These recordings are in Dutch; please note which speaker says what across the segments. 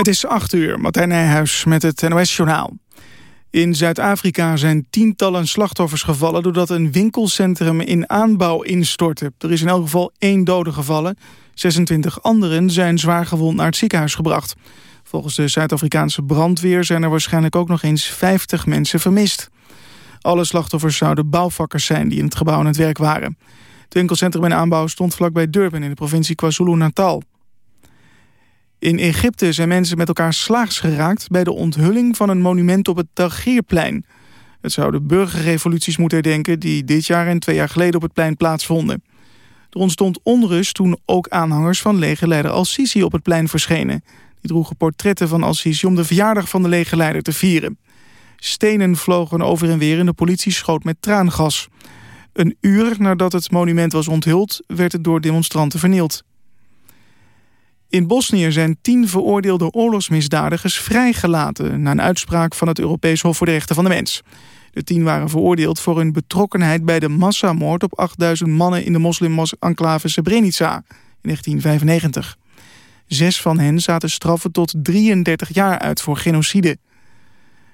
Speaker 1: Het is 8 uur, Martijn Nijhuis met het NOS-journaal. In Zuid-Afrika zijn tientallen slachtoffers gevallen... doordat een winkelcentrum in aanbouw instortte. Er is in elk geval één dode gevallen. 26 anderen zijn zwaar gewond naar het ziekenhuis gebracht. Volgens de Zuid-Afrikaanse brandweer zijn er waarschijnlijk ook nog eens 50 mensen vermist. Alle slachtoffers zouden bouwvakkers zijn die in het gebouw aan het werk waren. Het winkelcentrum in aanbouw stond vlakbij Durban in de provincie KwaZulu-Natal. In Egypte zijn mensen met elkaar slaags geraakt... bij de onthulling van een monument op het Tahrirplein. Het zou de burgerrevoluties moeten herdenken... die dit jaar en twee jaar geleden op het plein plaatsvonden. Er ontstond onrust toen ook aanhangers van legerleider Al-Sisi op het plein verschenen. Die droegen portretten van Al-Sisi om de verjaardag van de legerleider te vieren. Stenen vlogen over en weer en de politie schoot met traangas. Een uur nadat het monument was onthuld... werd het door demonstranten vernield. In Bosnië zijn tien veroordeelde oorlogsmisdadigers vrijgelaten... na een uitspraak van het Europees Hof voor de Rechten van de Mens. De tien waren veroordeeld voor hun betrokkenheid bij de massamoord... op 8000 mannen in de moslim-enclave Srebrenica in 1995. Zes van hen zaten straffen tot 33 jaar uit voor genocide.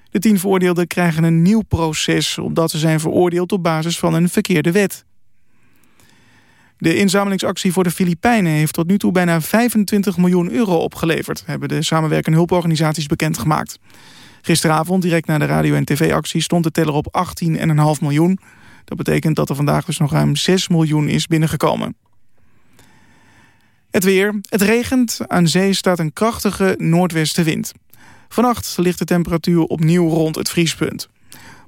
Speaker 1: De tien veroordeelden krijgen een nieuw proces... omdat ze zijn veroordeeld op basis van een verkeerde wet. De inzamelingsactie voor de Filipijnen heeft tot nu toe bijna 25 miljoen euro opgeleverd, hebben de samenwerkende hulporganisaties bekendgemaakt. Gisteravond, direct na de radio- en tv-actie, stond de teller op 18,5 miljoen. Dat betekent dat er vandaag dus nog ruim 6 miljoen is binnengekomen. Het weer. Het regent. Aan zee staat een krachtige noordwestenwind. Vannacht ligt de temperatuur opnieuw rond het vriespunt.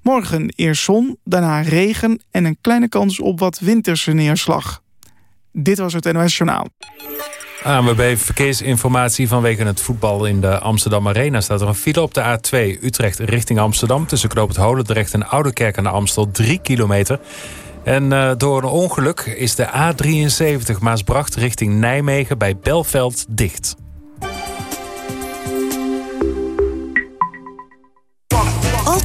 Speaker 1: Morgen eerst zon, daarna regen en een kleine kans op wat winterse neerslag. Dit was het NOS Journaal.
Speaker 2: ANWB Verkeersinformatie vanwege het voetbal in de Amsterdam Arena... staat er een file op de A2 Utrecht richting Amsterdam... tussen Knoop het Holendrecht en Oudekerk aan de Amstel 3 kilometer. En uh, door een ongeluk is de A73 Maasbracht richting Nijmegen bij Belveld dicht.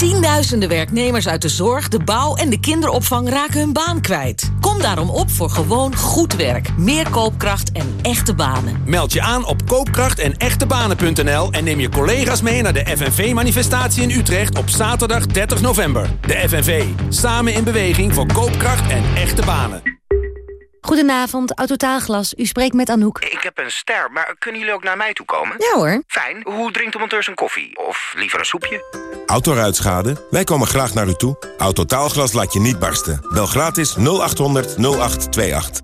Speaker 3: Tienduizenden werknemers uit de zorg, de bouw en de kinderopvang raken hun baan kwijt. Kom daarom op voor gewoon goed werk, meer koopkracht en echte banen.
Speaker 4: Meld je aan op koopkracht en echtebanen.nl en neem je collega's mee naar de FNV-manifestatie in Utrecht op zaterdag 30 november. De FNV, samen in beweging voor koopkracht en echte banen.
Speaker 5: Goedenavond, Autotaalglas. U spreekt met Anouk.
Speaker 6: Ik heb een ster, maar kunnen jullie ook naar mij toe komen?
Speaker 5: Ja hoor.
Speaker 6: Fijn. Hoe drinkt de monteur zijn koffie? Of liever een soepje?
Speaker 7: Autoruitschade? Wij komen graag naar u toe. Autotaalglas laat je niet barsten. Bel gratis 0800 0828.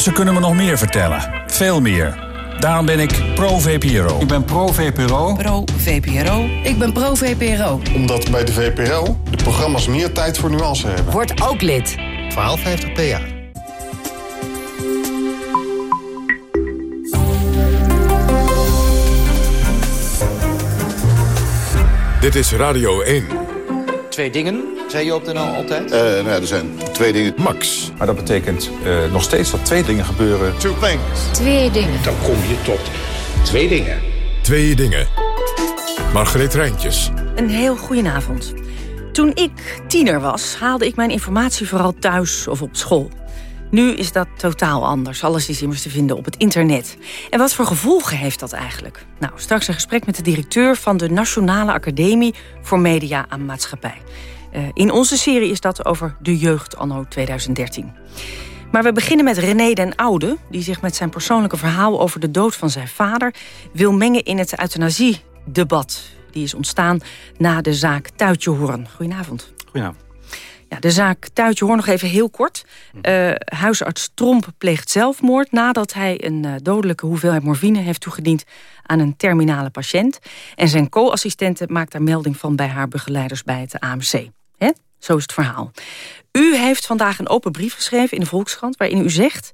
Speaker 8: Ze kunnen me nog meer vertellen. Veel meer. Daarom ben ik pro-VPRO.
Speaker 9: Ik ben pro-VPRO.
Speaker 10: Pro-VPRO. Ik ben pro-VPRO.
Speaker 11: Omdat bij de VPRO de programma's meer tijd voor nuance hebben.
Speaker 10: Word ook lid.
Speaker 12: 1250 PA.
Speaker 13: Dit is Radio 1.
Speaker 14: Twee dingen, zei je op de NL altijd?
Speaker 11: Uh, nou ja, er zijn twee dingen.
Speaker 13: Max.
Speaker 15: Maar dat betekent uh, nog steeds dat twee dingen gebeuren.
Speaker 11: Two things.
Speaker 5: Twee dingen.
Speaker 14: Dan kom je tot twee dingen.
Speaker 13: Twee dingen. Margreet Rijntjes.
Speaker 16: Een heel goedenavond. Toen ik tiener was, haalde ik mijn informatie vooral thuis of op school. Nu is dat totaal anders. Alles is immers te vinden op het internet. En wat voor gevolgen heeft dat eigenlijk? Nou, straks een gesprek met de directeur van de Nationale Academie voor Media en Maatschappij. Uh, in onze serie is dat over de jeugd anno 2013. Maar we beginnen met René den Oude... die zich met zijn persoonlijke verhaal over de dood van zijn vader... wil mengen in het euthanasie-debat. Die is ontstaan na de zaak Tuitjehoorn. Goedenavond.
Speaker 15: Goedenavond.
Speaker 16: Ja, de zaak Tuitje Hoorn nog even heel kort. Uh, huisarts Tromp pleegt zelfmoord nadat hij een uh, dodelijke hoeveelheid morfine heeft toegediend aan een terminale patiënt. En zijn co-assistente maakt daar melding van bij haar begeleiders bij het AMC. He? Zo is het verhaal. U heeft vandaag een open brief geschreven in de Volkskrant waarin u zegt...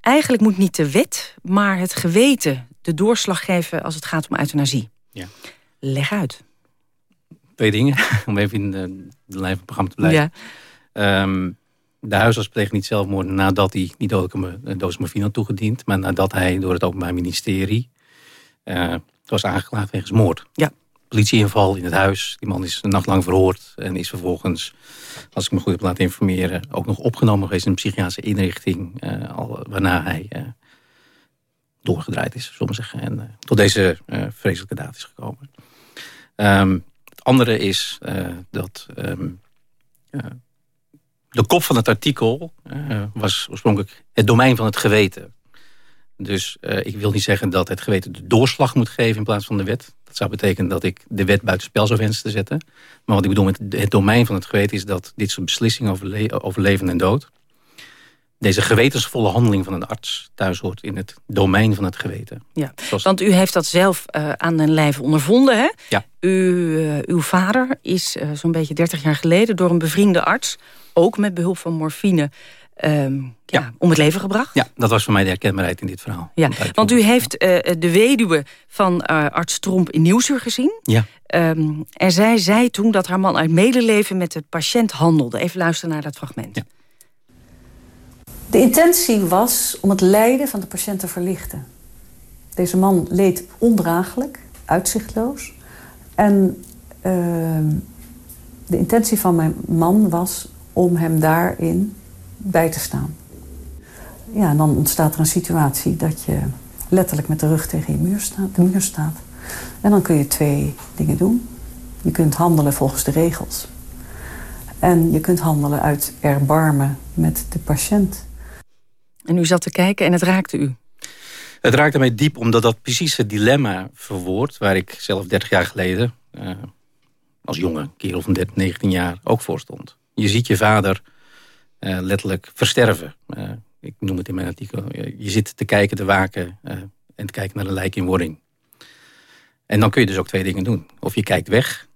Speaker 16: eigenlijk moet niet de wet, maar het geweten de doorslag geven als het gaat om euthanasie.
Speaker 15: Ja.
Speaker 16: Leg uit
Speaker 15: twee dingen, om even in de, de lijn van het programma te blijven.
Speaker 16: Ja.
Speaker 15: Um,
Speaker 9: de huisarts pleegde niet zelfmoord nadat hij die dodelijke doos morfine had toegediend. Maar nadat hij door het Openbaar Ministerie uh, was aangeklaagd wegens moord.
Speaker 16: Ja.
Speaker 9: Politieinval in het huis. Die man is een nacht lang verhoord. En is vervolgens, als ik me goed heb laten informeren... ook nog opgenomen geweest in een psychiatrische inrichting. Uh, al, waarna hij uh, doorgedraaid is, zullen we zeggen. En tot deze vreselijke daad is gekomen. Het andere is dat... Um, de kop van het artikel uh, was oorspronkelijk het domein van het geweten. Dus ik wil niet zeggen dat het geweten de doorslag moet geven in plaats van de wet. Dat zou betekenen dat ik de wet buitenspel zou wensen te zetten. Maar wat ik bedoel met het domein van het geweten is dat dit soort beslissingen over, over leven en dood... deze gewetensvolle handeling van een arts thuis hoort in het domein van het geweten.
Speaker 16: Ja, want u heeft dat zelf uh, aan den lijve ondervonden, hè?
Speaker 9: Ja.
Speaker 16: U, uw vader is zo'n beetje 30 jaar geleden door een bevriende arts ook met behulp van morfine um, ja. ja. om het leven gebracht.
Speaker 9: Ja, dat was voor mij de herkenbaarheid in dit verhaal.
Speaker 16: Ja, want u heeft de weduwe van arts Tromp in Nieuwsuur gezien.
Speaker 9: Ja.
Speaker 16: Um, en zij zei toen dat haar man uit medeleven met de patiënt handelde. Even luisteren naar dat fragment.
Speaker 9: Ja.
Speaker 12: De intentie was om het lijden van de patiënt te verlichten. Deze man leed ondraaglijk, uitzichtloos. En uh, de intentie van mijn man was om hem daarin bij te staan. Ja, en dan ontstaat er een situatie dat je letterlijk met de rug tegen je muur staat, de muur staat. En dan kun je twee dingen doen. Je kunt handelen volgens de regels. En je kunt handelen uit erbarmen met de patiënt.
Speaker 16: En u zat te kijken en het raakte u?
Speaker 9: Het raakte mij diep omdat dat precies het dilemma verwoordt... waar ik zelf 30 jaar geleden, uh, als jonge kerel van 19 jaar, ook voor stond je ziet je vader uh, letterlijk versterven. Uh, ik noem het in mijn artikel. Je zit te kijken, te waken en te kijken naar een lijk in wording. En dan kun je dus ook twee dingen doen. Of je kijkt weg,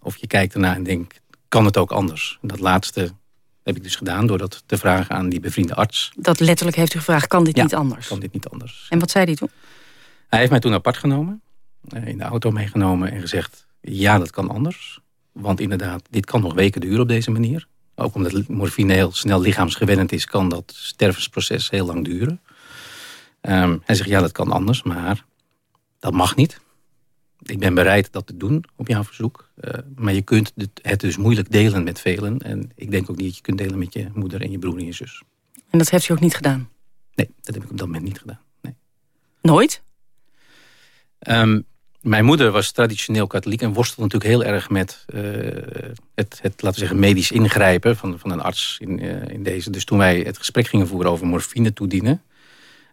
Speaker 9: of je kijkt ernaar en denkt, kan het ook anders? En dat laatste heb ik dus gedaan door dat te vragen aan die bevriende arts.
Speaker 16: Dat letterlijk heeft u gevraagd, kan dit
Speaker 9: ja,
Speaker 16: niet anders?
Speaker 9: kan dit niet anders.
Speaker 16: En wat zei hij toen?
Speaker 9: Hij heeft mij toen apart genomen, in de auto meegenomen en gezegd... ja, dat kan anders. Want inderdaad, dit kan nog weken duren op deze manier. Ook omdat morfine heel snel lichaamsgewennend is... kan dat stervensproces heel lang duren. Um, hij zegt, ja, dat kan anders, maar dat mag niet. Ik ben bereid dat te doen op jouw verzoek. Uh, maar je kunt het dus moeilijk delen met velen. En ik denk ook niet dat je kunt delen met je moeder en je broer en je zus.
Speaker 16: En dat heeft u ook niet gedaan?
Speaker 9: Nee, dat heb ik op dat moment niet gedaan. Nee.
Speaker 16: Nooit?
Speaker 9: Um, mijn moeder was traditioneel katholiek en worstelde natuurlijk heel erg met uh, het, het, laten we zeggen, medisch ingrijpen van, van een arts in, uh, in deze. Dus toen wij het gesprek gingen voeren over morfine toedienen,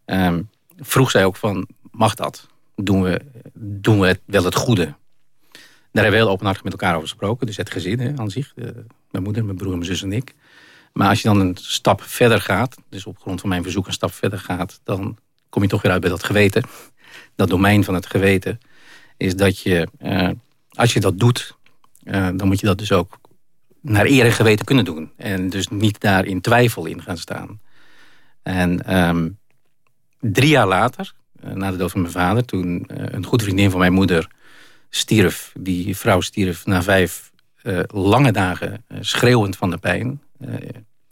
Speaker 9: um, vroeg zij ook van, mag dat? Doen we, doen we wel het goede? Daar hebben we heel openhartig met elkaar over gesproken. Dus het gezin hè, aan zich, uh, mijn moeder, mijn broer, mijn zus en ik. Maar als je dan een stap verder gaat, dus op grond van mijn verzoek een stap verder gaat... dan kom je toch weer uit bij dat geweten. Dat domein van het geweten is dat je, uh, als je dat doet, uh, dan moet je dat dus ook naar eer en geweten kunnen doen. En dus niet daar in twijfel in gaan staan. En um, drie jaar later, na de dood van mijn vader... toen een goede vriendin van mijn moeder stierf. Die vrouw stierf na vijf lange dagen schreeuwend van de pijn.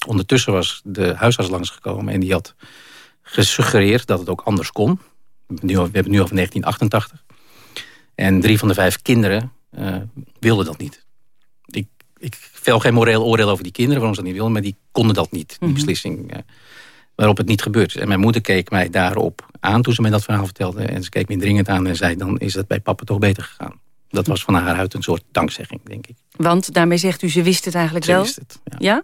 Speaker 9: ondertussen was de huisarts langsgekomen en die had gesuggereerd dat het ook anders kon. We hebben het nu over 1988. En drie van de vijf kinderen uh, wilden dat niet. Ik, ik vel geen moreel oordeel over die kinderen, waarom ze dat niet wilden, maar die konden dat niet, die mm -hmm. beslissing. Waarop het niet gebeurd is. En mijn moeder keek mij daarop aan toen ze mij dat verhaal vertelde. En ze keek me dringend aan en zei, dan is het bij papa toch beter gegaan. Dat was van haar uit een soort dankzegging, denk ik.
Speaker 16: Want daarmee zegt u, ze wist het eigenlijk
Speaker 9: ze
Speaker 16: wel?
Speaker 9: Wist het, ja.
Speaker 16: ja.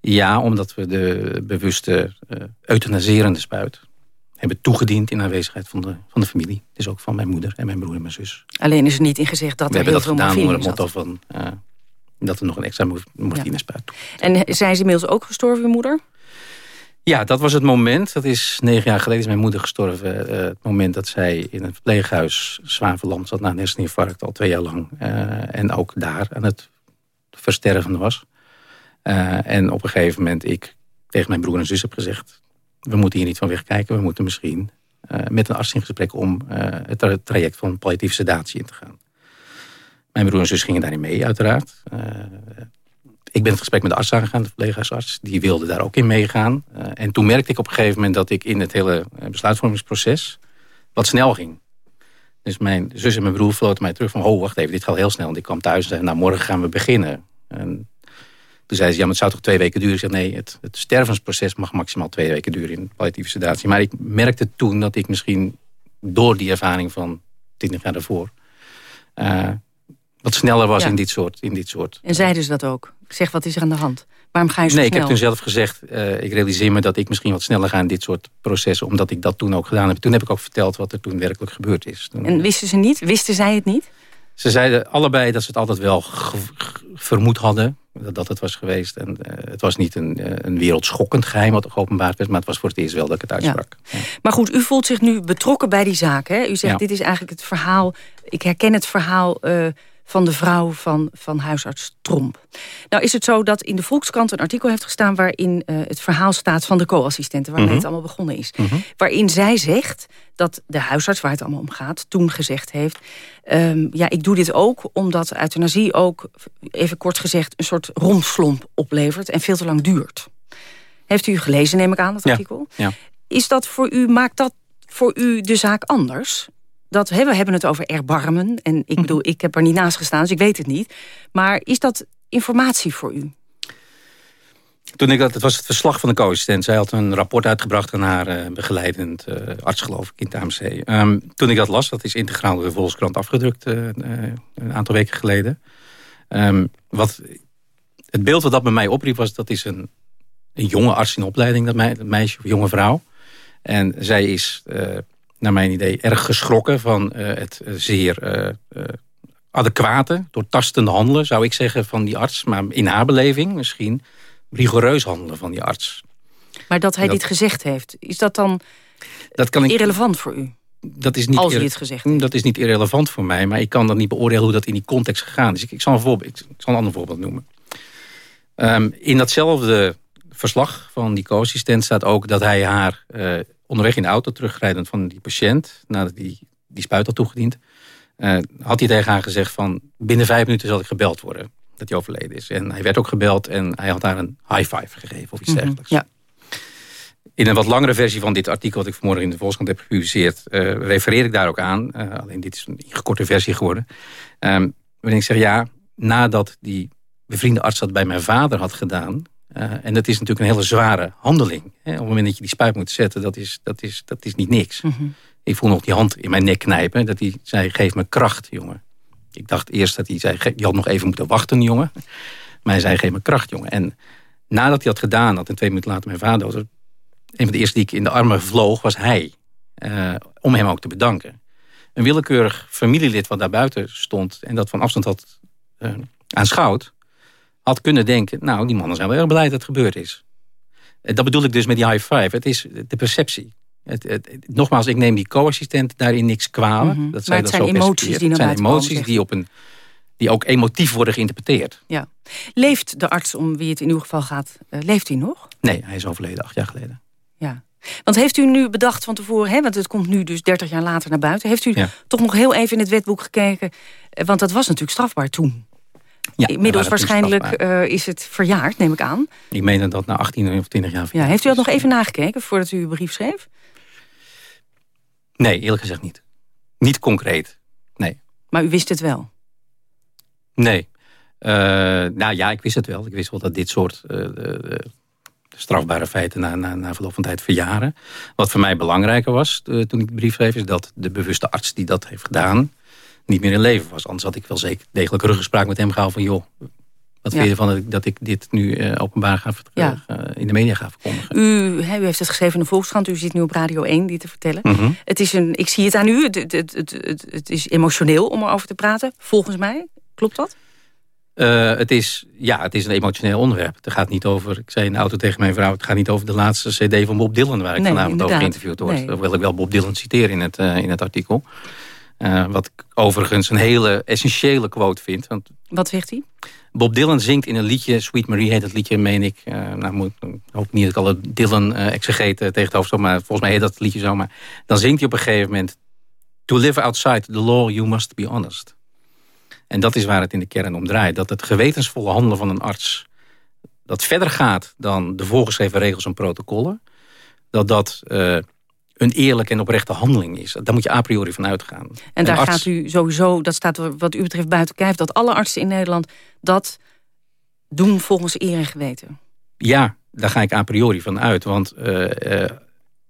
Speaker 9: Ja, omdat we de bewuste uh, euthanaserende spuit hebben toegediend in aanwezigheid van de, van de familie. Dus ook van mijn moeder en mijn broer en mijn zus.
Speaker 16: Alleen is er niet in gezegd dat
Speaker 9: we
Speaker 16: er heel veel
Speaker 9: morfine
Speaker 16: morfine
Speaker 9: onder het motto van uh, dat er nog een extra morfine ja. spuit.
Speaker 16: En zijn ze inmiddels ook gestorven, uw moeder?
Speaker 9: Ja, dat was het moment. Dat is negen jaar geleden is mijn moeder gestorven. Uh, het moment dat zij in het verpleeghuis zwaar verlamd zat na een herseninfarct al twee jaar lang. Uh, en ook daar aan het versterven was. Uh, en op een gegeven moment ik tegen mijn broer en zus heb gezegd... we moeten hier niet van wegkijken. We moeten misschien met een arts in gesprek om het tra traject van palliatieve sedatie in te gaan. Mijn broer en zus gingen daarin mee, uiteraard. Ik ben het gesprek met de arts aangegaan, de verpleeghuisarts. Die wilde daar ook in meegaan. Uh, en toen merkte ik op een gegeven moment dat ik in het hele besluitvormingsproces wat snel ging. Dus mijn zus en mijn broer floten mij terug van... oh, wacht even, dit gaat heel snel. Want ik kwam thuis en zei, nou, morgen gaan we beginnen. En toen zei ze, ja, maar het zou toch twee weken duren? Ik zei, nee, het, het stervensproces mag maximaal twee weken duren... in palliatieve sedatie. Maar ik merkte toen dat ik misschien door die ervaring van tien jaar daarvoor... Uh, wat sneller was in, dit soort, in dit soort.
Speaker 16: En zeiden ze dat ook? Zeg, wat is er aan de hand? Waarom ga je zo
Speaker 9: nee,
Speaker 16: snel?
Speaker 9: ik heb toen zelf gezegd, uh, ik realiseer me dat ik misschien wat sneller ga in dit soort processen, omdat ik dat toen ook gedaan heb. Toen heb ik ook verteld wat er toen werkelijk gebeurd is. Toen,
Speaker 16: en wisten ze niet? Wisten zij het niet?
Speaker 9: Ze zeiden allebei dat ze het altijd wel vermoed hadden dat het was geweest. En uh, het was niet een, uh, een wereldschokkend geheim wat geopenbaard werd... maar het was voor het eerst wel dat ik het uitsprak.
Speaker 16: Ja. Ja. Maar goed, u voelt zich nu betrokken bij die zaak. Hè? U zegt, ja. dit is eigenlijk het verhaal... ik herken het verhaal uh, van de vrouw van, van huisarts Tromp. Nou is het zo dat in de Volkskrant een artikel heeft gestaan... waarin het verhaal staat van de co-assistenten... waarmee mm -hmm. het allemaal begonnen is. Mm -hmm. Waarin zij zegt dat de huisarts waar het allemaal om gaat... toen gezegd heeft... Um, ja, ik doe dit ook omdat euthanasie ook, even kort gezegd... een soort romslomp oplevert en veel te lang duurt. Heeft u gelezen, neem ik aan, dat artikel?
Speaker 9: Ja.
Speaker 16: Is dat voor u, maakt dat voor u de zaak anders? Dat, we hebben het over erbarmen. En ik bedoel, ik heb er niet naast gestaan, dus ik weet het niet. Maar is dat informatie voor u?
Speaker 9: Toen ik dat, het was het verslag van de co-assistent. Zij had een rapport uitgebracht aan haar uh, begeleidend uh, arts, geloof ik, in het AMC. Um, toen ik dat las, dat is integraal door de Volkskrant afgedrukt uh, een aantal weken geleden. Um, wat, het beeld wat dat bij mij opriep was, dat is een, een jonge arts in opleiding, dat, me, dat meisje of jonge vrouw. En zij is, naar mijn idee, erg geschrokken van het zeer adequate, doortastende handelen, zou ik zeggen, van die arts. Maar in haar beleving misschien rigoureus handelen van die arts.
Speaker 16: Maar dat hij dat, dit gezegd heeft, is dat dan
Speaker 9: dat kan ik,
Speaker 16: irrelevant voor u?
Speaker 9: Dat is niet
Speaker 16: Als hij het gezegd heeft.
Speaker 9: Dat is niet irrelevant voor mij, maar ik kan dat niet beoordelen hoe dat in die context gegaan is. Ik, ik, zal, een voorbeeld, ik zal een ander voorbeeld noemen. Um, in datzelfde verslag van die co-assistent staat ook dat hij haar uh, onderweg in de auto terugrijdend van die patiënt, nadat die, die spuit had toegediend, uh, had hij tegen haar gezegd van binnen vijf minuten zal ik gebeld worden dat hij overleden is. En hij werd ook gebeld en hij had daar een high five gegeven of iets
Speaker 16: Mhm,
Speaker 9: dergelijks.
Speaker 16: Ja.
Speaker 9: In een wat langere versie van dit artikel... wat ik vanmorgen in de Volkskrant heb gepubliceerd... Uh, refereer ik daar ook aan. Uh, alleen dit is een gekorte versie geworden. Um, waarin ik zeg, ja, nadat die bevriende arts dat bij mijn vader had gedaan... Uh, en dat is natuurlijk een hele zware handeling. Hè, op het moment dat je die spuit moet zetten, dat is, dat is, dat is niet niks.
Speaker 16: Mhm.
Speaker 9: Ik voel nog die hand in mijn nek knijpen. Dat hij zei, geef me kracht, jongen. Ik dacht eerst dat hij zei, je had nog even moeten wachten, jongen. Maar hij zei, geef me kracht, jongen. En nadat hij had gedaan, dat en twee minuten later mijn vader dood een van de eerste die ik in de armen vloog, was hij. Uh, om hem ook te bedanken. Een willekeurig familielid wat daar buiten stond... en dat van afstand had uh, aanschouwd... had kunnen denken, nou, die mannen zijn wel erg blij dat het gebeurd is. En dat bedoel ik dus met die high five. Het is de perceptie. Het, het, het, nogmaals, ik neem die co-assistent daarin niks kwalijk.
Speaker 16: Mhm.
Speaker 9: Dat
Speaker 16: maar het
Speaker 9: dat
Speaker 16: zijn
Speaker 9: zo
Speaker 16: emoties die naar
Speaker 9: Het zijn
Speaker 16: komen,
Speaker 9: emoties die, op een, die ook emotief worden geïnterpreteerd.
Speaker 16: Ja. Leeft de arts om wie het in uw geval gaat, uh, leeft hij nog?
Speaker 9: Nee, hij is overleden acht jaar geleden.
Speaker 16: Ja. Want heeft u nu bedacht van tevoren, hè, want het komt nu dus 30 jaar later naar buiten... heeft u
Speaker 9: Ja.
Speaker 16: toch nog heel even in het wetboek gekeken... eh, want dat was natuurlijk strafbaar toen.
Speaker 9: Ja,
Speaker 16: Inmiddels waarschijnlijk eh, is het verjaard, neem ik aan.
Speaker 9: Ik meen dat na 18 of 20 jaar...
Speaker 16: Ja, heeft u dat nog even nagekeken voordat u uw brief schreef?
Speaker 9: Nee, eerlijk gezegd niet. Niet concreet. Nee.
Speaker 16: Maar u wist het wel?
Speaker 9: Nee. Uh, nou ja, ik wist het wel. Ik wist wel dat dit soort uh, strafbare feiten na, na, na verloop van tijd verjaren. Wat voor mij belangrijker was toen ik de brief schreef... is dat de bewuste arts die dat heeft gedaan niet meer in leven was. Anders had ik wel zeker degelijk ruggespraak met hem gehaald van... joh, wat
Speaker 16: Ja.
Speaker 9: vind je ervan dat ik, dat ik dit nu openbaar ga,
Speaker 16: Ja.
Speaker 9: in de media ga verkondigen?
Speaker 16: U, u heeft het geschreven in de Volkskrant. U zit nu op Radio 1 die te vertellen.
Speaker 9: Mhm.
Speaker 16: Het is een, ik zie het aan u. Het, het, het, het, is emotioneel om erover te praten. Volgens mij. Klopt dat?
Speaker 9: Uh, het, is, ja, het is een emotioneel onderwerp. Het gaat niet over, ik zei in de auto tegen mijn vrouw... het gaat niet over de laatste cd van Bob Dylan... waar ik
Speaker 16: Nee,
Speaker 9: vanavond
Speaker 16: inderdaad.
Speaker 9: over geïnterviewd word.
Speaker 16: Nee.
Speaker 9: Hoewel ik wel Bob Dylan citeer in het, in het artikel. Uh, wat ik overigens een hele essentiële quote vind. Want
Speaker 16: Wat zegt hij?
Speaker 9: Bob Dylan zingt in een liedje... Sweet Marie heet het liedje, meen ik. Uh, nou, moet, ik hoop niet dat ik alle Dylan-exegeten tegen het hoofd stop... maar volgens mij heet dat liedje zo. Maar dan zingt hij op een gegeven moment... To live outside the law, you must be honest. En dat is waar het in de kern om draait. Dat het gewetensvolle handelen van een arts dat verder gaat dan de voorgeschreven regels en protocollen... dat dat uh, een eerlijke en oprechte handeling is. Daar moet je a priori van uitgaan.
Speaker 16: En daar gaat u sowieso, dat staat wat u betreft buiten kijf... dat alle artsen in Nederland dat doen volgens eer en geweten.
Speaker 9: Ja, daar ga ik a priori van uit. Want uh, uh,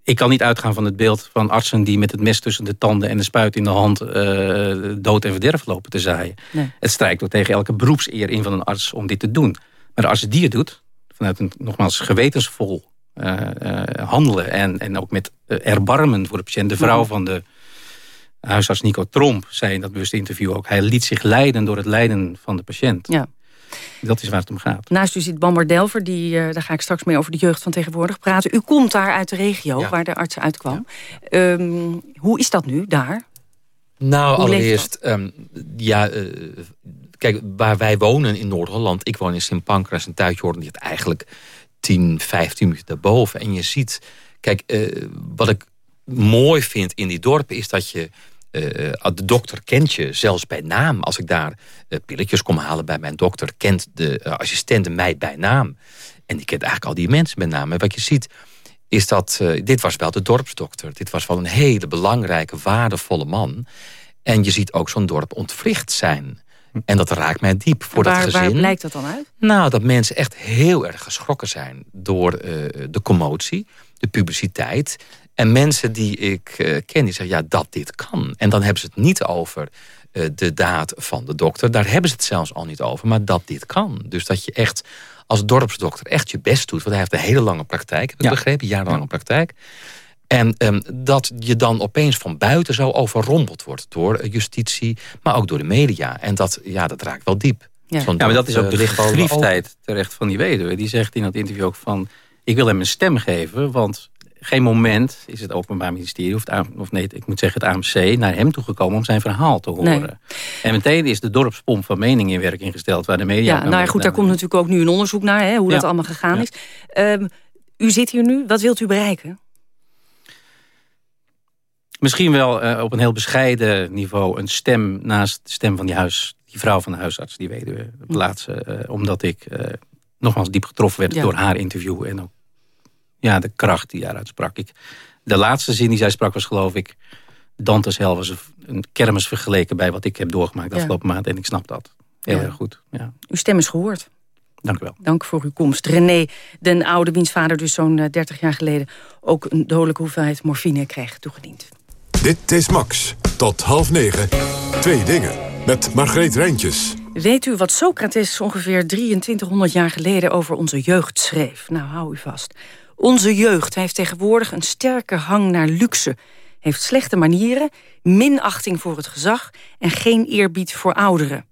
Speaker 9: ik kan niet uitgaan van het beeld van artsen... die met het mes tussen de tanden en de spuit in de hand... Uh, dood en verderf lopen te zaaien. Nee. Het strijkt ook tegen elke beroepseer in van een arts om dit te doen. Maar de arts die het doet, vanuit een nogmaals gewetensvol handelen... En, en ook met erbarmen voor de patiënt. De vrouw van de huisarts Nico Tromp zei in dat bewuste interview ook... hij liet zich leiden door het lijden van de patiënt.
Speaker 16: Ja.
Speaker 9: Dat is waar het om gaat.
Speaker 16: Naast u zit Bamber Delver, die, uh, daar ga ik straks mee over de jeugd van tegenwoordig praten. U komt daar uit de regio waar de artsen uitkwam. Ja. Um, hoe is dat nu daar?
Speaker 17: Nou, hoe allereerst, um, ja, uh, kijk, waar wij wonen in Noord-Holland... ik woon in Sint Pancras en Tuitjorden, die het eigenlijk 10, 15 minuten daarboven. En je ziet, kijk, uh, wat ik mooi vind in die dorpen... is dat je uh, de dokter kent je zelfs bij naam. Als ik daar uh, pilletjes kom halen bij mijn dokter... kent de uh, assistente mij bij naam. En die kent eigenlijk al die mensen bij naam. En wat je ziet is dat... dit was wel de dorpsdokter. Dit was wel een hele belangrijke, waardevolle man. En je ziet ook zo'n dorp ontwricht zijn. En dat raakt mij diep voor
Speaker 16: waar,
Speaker 17: dat gezin.
Speaker 16: Waar blijkt dat dan uit?
Speaker 17: Nou, dat mensen echt heel erg geschrokken zijn... door de commotie, de publiciteit... En mensen die ik uh, ken, die zeggen, ja, dat dit kan. En dan hebben ze het niet over uh, de daad van de dokter. Daar hebben ze het zelfs al niet over, maar dat dit kan. Dus dat je echt als dorpsdokter echt je best doet. Want hij heeft een hele lange praktijk, heb ik ja. begrepen. Jarenlange ja. praktijk. En um, dat je dan opeens van buiten zo overrompeld wordt... door justitie, maar ook door de media. En dat, ja, dat raakt wel diep.
Speaker 9: Ja, ja maar dat is ook de gegriefdheid terecht van die weduwe. Die zegt in dat interview ook van... ik wil hem een stem geven, want geen moment is het Openbaar Ministerie... of, het, of nee, ik moet zeggen het AMC, naar hem toegekomen om zijn verhaal te horen. Nee. En meteen is de dorpspomp van mening in werking gesteld... waar de media...
Speaker 16: Ja, nou ja, goed, daar komt natuurlijk ook nu een onderzoek naar... Hè, hoe ja. dat allemaal gegaan ja. is. Um, u zit hier nu, wat wilt u bereiken?
Speaker 9: Misschien wel uh, op een heel bescheiden niveau... een stem naast de stem van die, huis, die vrouw van de huisarts, die weduwe, plaatsen. Uh, omdat ik uh, nogmaals diep getroffen werd door haar interview... en ook ja, de kracht die daaruit sprak. Ik, de laatste zin die zij sprak was geloof ik... Dante's hel was een kermis vergeleken bij wat ik heb doorgemaakt de afgelopen maand. En ik snap dat. Heel ja. erg goed. Ja.
Speaker 16: Uw stem is gehoord.
Speaker 9: Dank u wel.
Speaker 16: Dank voor uw komst. René, den oude, wiens vader dus zo'n 30 jaar geleden... ook een dodelijke hoeveelheid morfine kreeg toegediend.
Speaker 13: Dit is Max. Tot half negen. Twee dingen. Met Margreet Rijntjes.
Speaker 16: Weet u wat Socrates ongeveer 2300 jaar geleden over onze jeugd schreef? Nou, hou u vast. Onze jeugd heeft tegenwoordig een sterke hang naar luxe... heeft slechte manieren, minachting voor het gezag... en geen eerbied voor ouderen.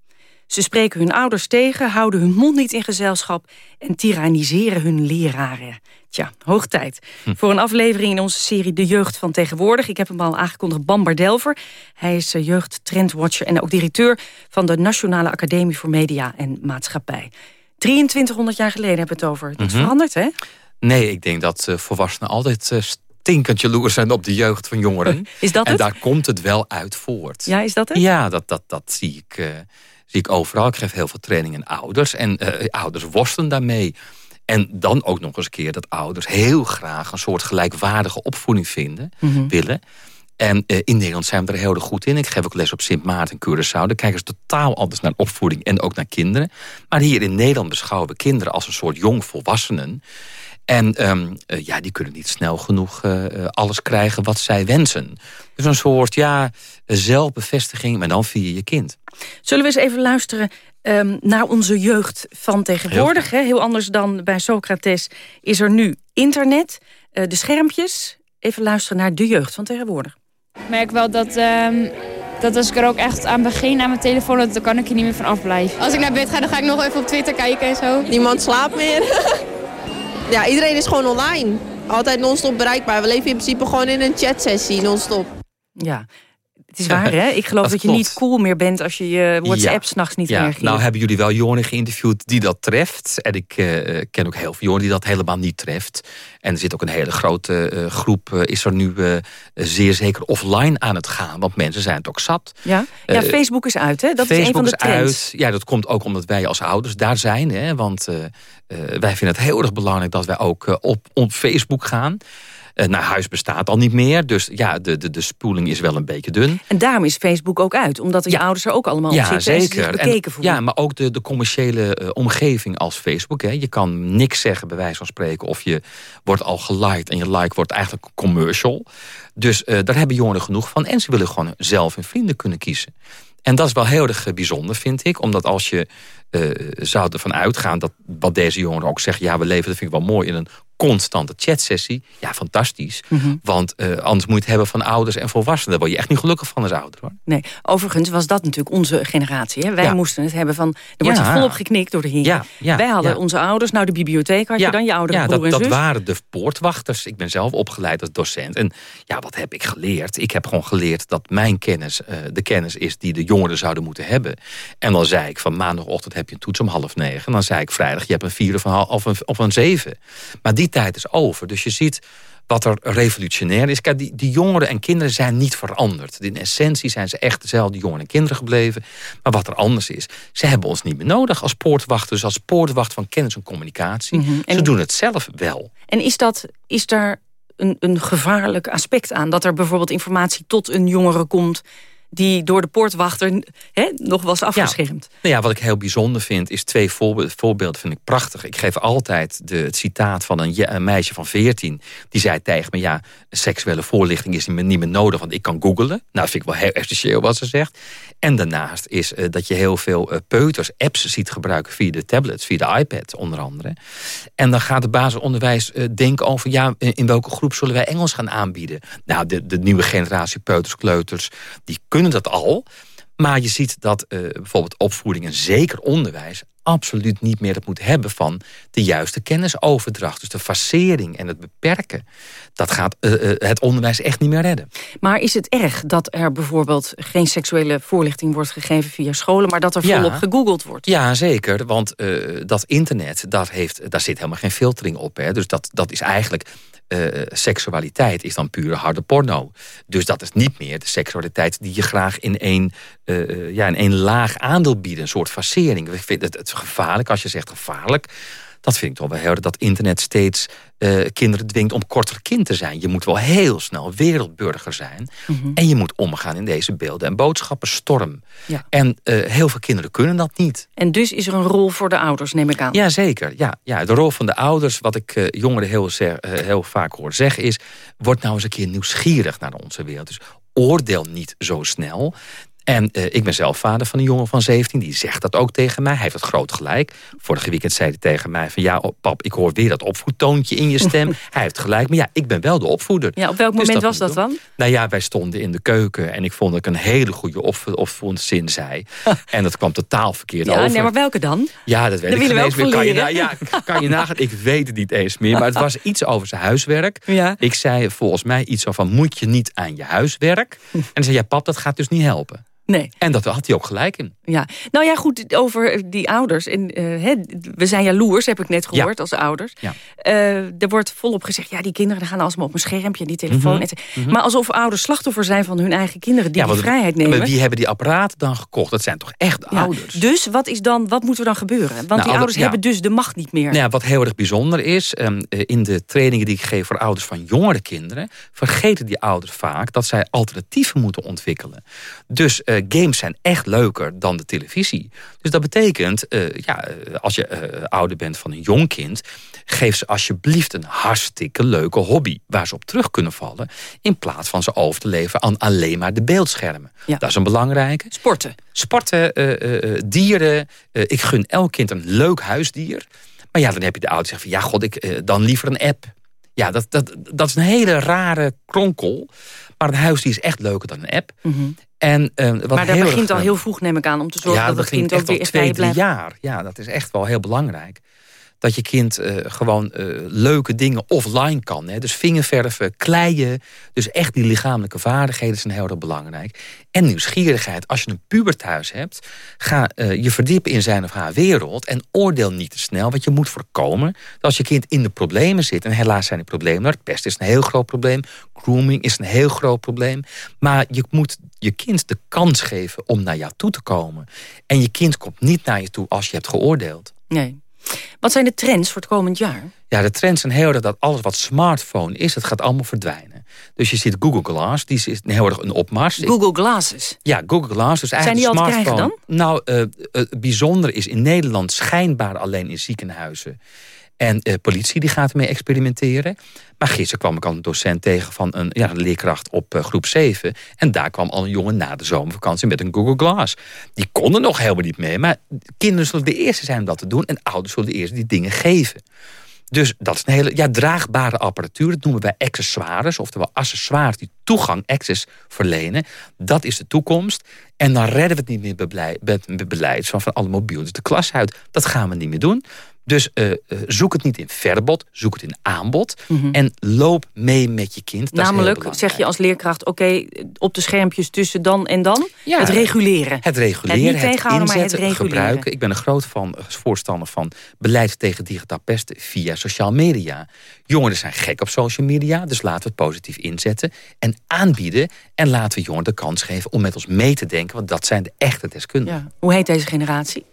Speaker 16: Ze spreken hun ouders tegen, houden hun mond niet in gezelschap... en tyranniseren hun leraren. Tja, hoog tijd. Hm. Voor een aflevering in onze serie De Jeugd van Tegenwoordig. Ik heb hem al aangekondigd, Bamber Delver. Hij is jeugdtrendwatcher en ook directeur... van de Nationale Academie voor Media en Maatschappij. 2300 jaar geleden hebben we het over. Dat is mm -hmm. veranderd, hè?
Speaker 17: Nee, ik denk dat uh, volwassenen altijd uh, stinkend jaloers zijn op de jeugd van jongeren.
Speaker 16: Is dat
Speaker 17: en
Speaker 16: het?
Speaker 17: daar komt het wel uit voort.
Speaker 16: Ja, is dat het?
Speaker 17: Ja, dat, dat, dat zie, ik, uh, zie ik overal. Ik geef heel veel training aan ouders. En ouders worstelen daarmee. En dan ook nog eens een keer dat ouders heel graag... een soort gelijkwaardige opvoeding vinden, mm -hmm. willen. En uh, in Nederland zijn we er heel erg goed in. Ik geef ook les op Sint Maarten en Curaçao. Daar kijken ze totaal anders naar opvoeding en ook naar kinderen. Maar hier in Nederland beschouwen we kinderen als een soort jongvolwassenen. En um, uh, ja, die kunnen niet snel genoeg uh, alles krijgen wat zij wensen. Dus een soort ja, zelfbevestiging, maar dan via je kind.
Speaker 16: Zullen we eens even luisteren um, naar onze jeugd van tegenwoordig? Heel, Heel anders dan bij Socrates is er nu internet, uh, de schermpjes. Even luisteren naar de jeugd van tegenwoordig.
Speaker 18: Ik merk wel dat, um, dat als ik er ook echt aan begin aan mijn telefoon... dan kan ik er niet meer van afblijven.
Speaker 19: Als ik naar bed ga, dan ga ik nog even op Twitter kijken en zo. Niemand slaapt meer. ja, iedereen is gewoon online. Altijd non-stop bereikbaar. We leven in principe gewoon in een chatsessie, non-stop.
Speaker 16: Ja, Het is waar, hè? Ik geloof dat, je niet cool meer bent als je je WhatsApp
Speaker 17: Ja.
Speaker 16: s'nachts niet
Speaker 17: ja.
Speaker 16: reageert.
Speaker 17: Nou hebben jullie wel jongeren geïnterviewd die dat treft. En ik eh, ken ook heel veel jongeren die dat helemaal niet treft. En er zit ook een hele grote eh, groep, eh, is er nu zeer zeker offline aan het gaan. Want mensen zijn het ook zat.
Speaker 16: ja? ja, Facebook is uit, hè? Dat
Speaker 17: Facebook
Speaker 16: is een van de
Speaker 17: is
Speaker 16: trends.
Speaker 17: uit. Ja, dat komt ook omdat wij als ouders daar zijn. Hè? Want wij vinden het heel erg belangrijk dat wij ook op, op Facebook gaan. Eh nou, huis bestaat al niet meer. Dus ja, de, de, de spoeling is wel een beetje dun.
Speaker 16: En daarom is Facebook ook uit. Omdat je ouders er ook allemaal op zitten.
Speaker 17: Zeker. En-
Speaker 16: bekeken
Speaker 17: ja, maar ook de, de commerciële eh, omgeving als Facebook. Hè. Je kan niks zeggen, bij wijze van spreken. Of je wordt al geliked en je like wordt eigenlijk commercial. Dus eh, daar hebben jongeren genoeg van. En ze willen gewoon zelf hun vrienden kunnen kiezen. En dat is wel heel erg bijzonder, vind ik. Omdat als je zou ervan uitgaan dat wat deze jongeren ook zeggen... ja, we leven, dat vind ik wel mooi, in een constante chatsessie. Ja, fantastisch.
Speaker 16: Mhm.
Speaker 17: Want eh, anders moet je het hebben van ouders en volwassenen. Daar word je echt niet gelukkig van als ouder. Hoor.
Speaker 16: Nee, overigens was dat natuurlijk onze generatie. Hè? Wij
Speaker 17: Ja.
Speaker 16: moesten het hebben van... Er wordt
Speaker 17: Ja.
Speaker 16: je volop geknikt door de heren.
Speaker 17: Ja,
Speaker 16: Wij hadden onze ouders. Nou, de bibliotheek had je dan. Je oudere
Speaker 17: ja,
Speaker 16: broer
Speaker 17: dat,
Speaker 16: en
Speaker 17: dat
Speaker 16: zus.
Speaker 17: waren de poortwachters. Ik ben zelf opgeleid als docent. En ja, wat heb ik geleerd? Ik heb gewoon geleerd dat mijn kennis eh, de kennis is die de jongeren zouden moeten hebben. En dan zei ik van maandagochtend heb je een toets om half negen. En dan zei ik vrijdag je hebt een vier of een, half, of een, of een zeven. Maar die tijd is over. Dus je ziet wat er revolutionair is. Kijk, die, die jongeren en kinderen zijn niet veranderd. In essentie zijn ze echt dezelfde jongeren en kinderen gebleven. Maar wat er anders is, ze hebben ons niet meer nodig als poortwachters, als poortwacht van kennis en communicatie.
Speaker 16: Mhm.
Speaker 17: Ze doen het zelf wel.
Speaker 16: En is, dat, is daar een, een gevaarlijk aspect aan? Dat er bijvoorbeeld informatie tot een jongere komt... die door de poortwachter nog was afgeschermd?
Speaker 17: Nou ja, wat ik heel bijzonder vind, is twee voorbe- voorbeelden vind ik prachtig. Ik geef altijd de, het citaat van een, je- een meisje van 14. Die zei tegen me, ja, seksuele voorlichting is niet meer, niet meer nodig, want ik kan googlen. Nou, vind ik wel heel essentieel wat ze zegt. En daarnaast is eh, dat je heel veel eh, peuters apps ziet gebruiken via de tablets, via de iPad onder andere. En dan gaat het basisonderwijs eh, denken over, ja, in, welke groep zullen wij Engels gaan aanbieden? Nou, de, de nieuwe generatie peuters, kleuters, die kunnen dat al. Maar je ziet dat bijvoorbeeld opvoeding en zeker onderwijs absoluut niet meer het moet hebben van de juiste kennisoverdracht. Dus de facering en het beperken. Dat gaat eh, eh, het onderwijs echt niet meer redden.
Speaker 16: Maar is het erg dat er bijvoorbeeld geen seksuele voorlichting wordt gegeven via scholen... maar dat er
Speaker 17: Ja.
Speaker 16: volop gegoogeld wordt?
Speaker 17: Ja, zeker. Want eh, dat internet, dat heeft, daar zit helemaal geen filtering op. Hè. Dus dat, dat is eigenlijk... eh, seksualiteit is dan pure harde porno. Dus dat is niet meer de seksualiteit die je graag in één, eh, eh, ja, in één laag aandeel biedt. Een soort facering. Ik vind het, het gevaarlijk als je zegt gevaarlijk. Dat vind ik toch wel heel erg dat internet steeds eh, kinderen dwingt om korter kind te zijn. Je moet wel heel snel wereldburger zijn.
Speaker 16: Mhm.
Speaker 17: En je moet omgaan in deze beelden en boodschapperstorm.
Speaker 16: Ja.
Speaker 17: En eh, heel veel kinderen kunnen dat niet.
Speaker 16: En dus is er een rol voor de ouders, neem ik aan.
Speaker 17: Jazeker, ja, ja. De rol van de ouders, wat ik eh, jongeren heel, heel vaak hoor zeggen... is, word nou eens een keer nieuwsgierig naar onze wereld. Dus oordeel niet zo snel. En eh, ik ben zelf vader van een jongen van 17. Die zegt dat ook tegen mij. Hij heeft het groot gelijk. Vorige weekend zei hij tegen mij van... ja, oh, pap, ik hoor weer dat opvoedtoontje in je stem. hij heeft gelijk, maar ja, ik ben wel de opvoeder.
Speaker 16: Ja, op welk
Speaker 17: Dus
Speaker 16: moment was dat dan?
Speaker 17: Nou ja, wij stonden in de keuken en ik vond dat ik een hele goede op, opvoedzin zei. en dat kwam totaal verkeerd
Speaker 16: Ja,
Speaker 17: over.
Speaker 16: nee, maar welke dan?
Speaker 17: Ja, dat weet ik niet eens meer. Kan je, ja, kan je nagaan? Ik weet het niet eens meer. Maar het was iets over zijn huiswerk.
Speaker 16: Ja.
Speaker 17: Ik zei volgens mij iets van, moet je niet aan je huiswerk? En hij zei, ja pap, dat gaat dus niet helpen.
Speaker 16: Nee.
Speaker 17: En dat had hij ook gelijk in.
Speaker 16: Ja, nou ja, goed, over die ouders. En, eh, we zijn jaloers, heb ik net gehoord, als ouders.
Speaker 17: Ja.
Speaker 16: Eh, er wordt volop gezegd, ja, die kinderen die gaan alsmaar op een schermpje... die telefoon,
Speaker 17: Mhm.
Speaker 16: cetera.
Speaker 17: Mhm.
Speaker 16: Maar alsof ouders slachtoffer zijn van hun eigen kinderen... die
Speaker 17: Ja,
Speaker 16: die vrijheid nemen.
Speaker 17: Maar wie hebben die apparaten dan gekocht? Dat zijn toch echt
Speaker 16: Ja,
Speaker 17: ouders?
Speaker 16: Dus wat, is dan, wat moet er dan gebeuren? Want die
Speaker 17: Nou,
Speaker 16: ouders
Speaker 17: ja.
Speaker 16: hebben dus de macht niet meer.
Speaker 17: Nou ja, wat heel erg bijzonder is, ehm, eh, in de trainingen die ik geef voor ouders van jongere kinderen, vergeten die ouders vaak dat zij alternatieven moeten ontwikkelen. Dus eh, games zijn echt leuker dan de televisie. Dus dat betekent, eh, ja, eh, als je ouder bent van een jong kind, geef ze alsjeblieft een hartstikke leuke hobby waar ze op terug kunnen vallen, in plaats van ze over te leven aan alleen maar de beeldschermen. Dat is een belangrijke.
Speaker 16: Sporten.
Speaker 17: Sporten, dieren. Ik gun elk kind een leuk huisdier. Maar ja, dan heb je de ouders zeggen van... ja, god, ik, dan liever een app. Ja, dat, dat, dat is een hele rare kronkel. Maar een huisdier is echt leuker dan een app. En, eh, wat
Speaker 16: maar dat begint
Speaker 17: erg,
Speaker 16: al heel vroeg, neem ik aan... om te zorgen
Speaker 17: ja,
Speaker 16: dat het
Speaker 17: begint
Speaker 16: kind ook weer vrij blijft.
Speaker 17: jaar. Ja, dat is echt wel heel belangrijk. Dat je kind uh, gewoon uh, leuke dingen offline kan. Hè? Dus vingerverven, kleien. Dus echt die lichamelijke vaardigheden zijn heel erg belangrijk. En nieuwsgierigheid. Als je een puber thuis hebt, ga uh, je verdiepen in zijn of haar wereld. En oordeel niet te snel, want je moet voorkomen dat als je kind in de problemen zit. En helaas zijn die problemen, het pest is een heel groot probleem. Grooming is een heel groot probleem. Maar je moet je kind de kans geven om naar jou toe te komen. En je kind komt niet naar je toe als je hebt geoordeeld.
Speaker 16: Nee. Wat zijn de trends voor het komend jaar?
Speaker 17: Ja, de trends zijn heel erg dat alles wat smartphone is, het gaat allemaal verdwijnen. Dus je ziet Google Glass, die is heel erg een opmars.
Speaker 16: Google Glasses?
Speaker 17: Ja, Google Glass. Dus
Speaker 16: zijn die al
Speaker 17: te
Speaker 16: krijgen dan?
Speaker 17: Nou, uh, het bijzondere is in Nederland schijnbaar alleen in ziekenhuizen. En uh, politie die gaat ermee experimenteren. Maar gisteren kwam ik al een docent tegen van een, ja, leerkracht op uh, groep 7. En daar kwam al een jongen na de zomervakantie met een Google Glass. Die konden nog helemaal niet mee. Maar kinderen zullen de eerste zijn om dat te doen. En ouders zullen de eerste die dingen geven. Dus dat is een hele ja, draagbare apparatuur. Dat noemen wij accessoires. Oftewel accessoires die toegang, access verlenen. Dat is de toekomst. En dan redden we het niet meer met beleid van, van alle mobieltjes de klas uit. Dat gaan we niet meer doen. Dus uh, zoek het niet in verbod, zoek het in aanbod. Mm -hmm. En loop mee met je kind. Dat
Speaker 16: Namelijk, zeg je als leerkracht... oké, okay, op de schermpjes tussen dan en dan.
Speaker 17: Ja,
Speaker 16: het reguleren.
Speaker 17: Het reguleren, het, niet het inzetten, maar het reguleren. gebruiken. Ik ben een groot van, voorstander van beleid tegen digitaal pesten... via sociale media. Jongeren zijn gek op social media, dus laten we het positief inzetten. En aanbieden en laten we jongeren de kans geven om met ons mee te denken. Want dat zijn de echte deskundigen.
Speaker 16: Ja. Hoe heet deze generatie?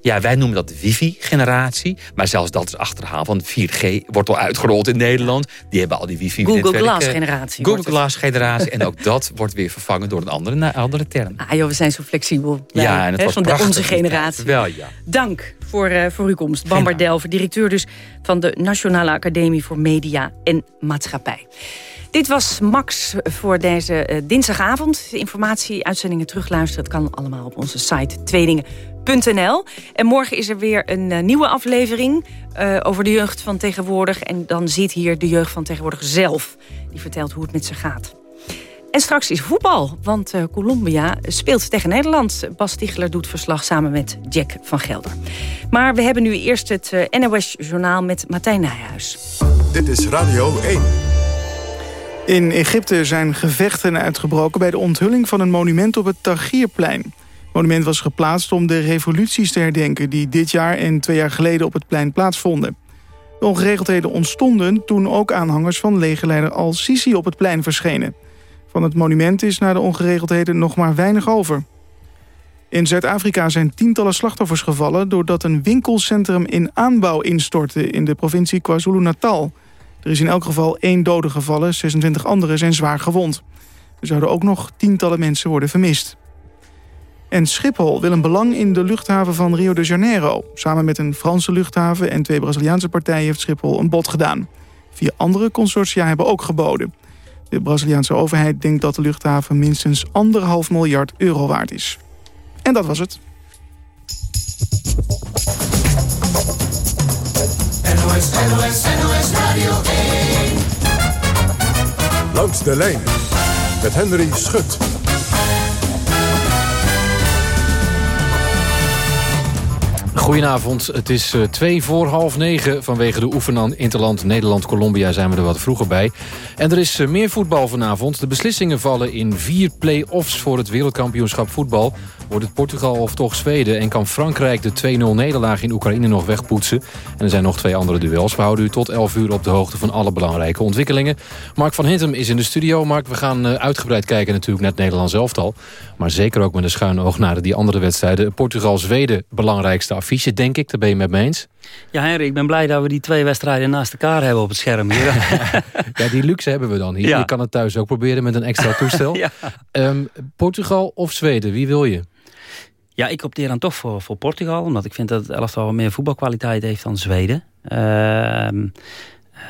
Speaker 17: Ja, wij noemen dat de wifi-generatie. Maar zelfs dat is achterhaald, want 4G wordt al uitgerold in Nederland. Die hebben al die wifi
Speaker 16: Google Glass-generatie.
Speaker 17: Google Glass-generatie. en ook dat wordt weer vervangen door een andere, andere term.
Speaker 16: Ah joh, we zijn zo flexibel.
Speaker 17: ja, en het was
Speaker 16: van
Speaker 17: de,
Speaker 16: onze generatie.
Speaker 17: Wel, ja.
Speaker 16: Dank voor, uh, voor uw komst. Bamber Delver, directeur dus van de Nationale Academie voor Media en Maatschappij. Dit was Max voor deze uh, dinsdagavond. De informatie, uitzendingen terugluisteren... dat kan allemaal op onze site tweedingen.nl. En morgen is er weer een uh, nieuwe aflevering uh, over de jeugd van tegenwoordig. En dan zit hier de jeugd van tegenwoordig zelf. Die vertelt hoe het met ze gaat. En straks is voetbal, want uh, Colombia speelt tegen Nederland. Bas Tichler doet verslag samen met Jack van Gelder. Maar we hebben nu eerst het uh, NOS-journaal met Martijn Nijhuis.
Speaker 13: Dit is Radio 1.
Speaker 1: In Egypte zijn gevechten uitgebroken bij de onthulling van een monument op het Tahrirplein. Het monument was geplaatst om de revoluties te herdenken... die dit jaar en twee jaar geleden op het plein plaatsvonden. De ongeregeldheden ontstonden toen ook aanhangers van legerleider al-Sisi op het plein verschenen. Van het monument is na de ongeregeldheden nog maar weinig over. In Zuid-Afrika zijn tientallen slachtoffers gevallen... doordat een winkelcentrum in aanbouw instortte in de provincie KwaZulu-Natal. Er is in elk geval één dode gevallen, 26 anderen zijn zwaar gewond. Er zouden ook nog tientallen mensen worden vermist. En Schiphol wil een belang in de luchthaven van Rio de Janeiro. Samen met een Franse luchthaven en twee Braziliaanse partijen... heeft Schiphol een bod gedaan. Vier andere consortia hebben ook geboden. De Braziliaanse overheid denkt dat de luchthaven minstens anderhalf miljard euro waard is. En dat was het.
Speaker 13: NOS, NOS, NOS Radio 1. Langs de lijn met Henry Schut.
Speaker 20: Goedenavond, het is uh, twee voor half negen. Vanwege de oefenan Interland Nederland-Colombia zijn we er wat vroeger bij. En er is uh, meer voetbal vanavond. De beslissingen vallen in vier play-offs voor het wereldkampioenschap voetbal. Wordt het Portugal of toch Zweden? En kan Frankrijk de 2-0 nederlaag in Oekraïne nog wegpoetsen? En er zijn nog twee andere duels. We houden u tot 11 uur op de hoogte van alle belangrijke ontwikkelingen. Mark van Hintem is in de studio. Mark, we gaan uh, uitgebreid kijken natuurlijk naar het Nederlands elftal. Maar zeker ook met een schuin oog naar die andere wedstrijden. Portugal-Zweden, belangrijkste affiche, denk ik. Daar ben je met me eens.
Speaker 21: Ja, Henry, ik ben blij dat we die twee wedstrijden naast elkaar hebben op het scherm hier.
Speaker 20: ja, die luxe hebben we dan hier. Ja. Je kan het thuis ook proberen met een extra toestel. ja. um, Portugal of Zweden, wie wil je?
Speaker 21: Ja, ik opteer dan toch voor, voor Portugal. Omdat ik vind dat het elftal meer voetbalkwaliteit heeft dan Zweden. Uh,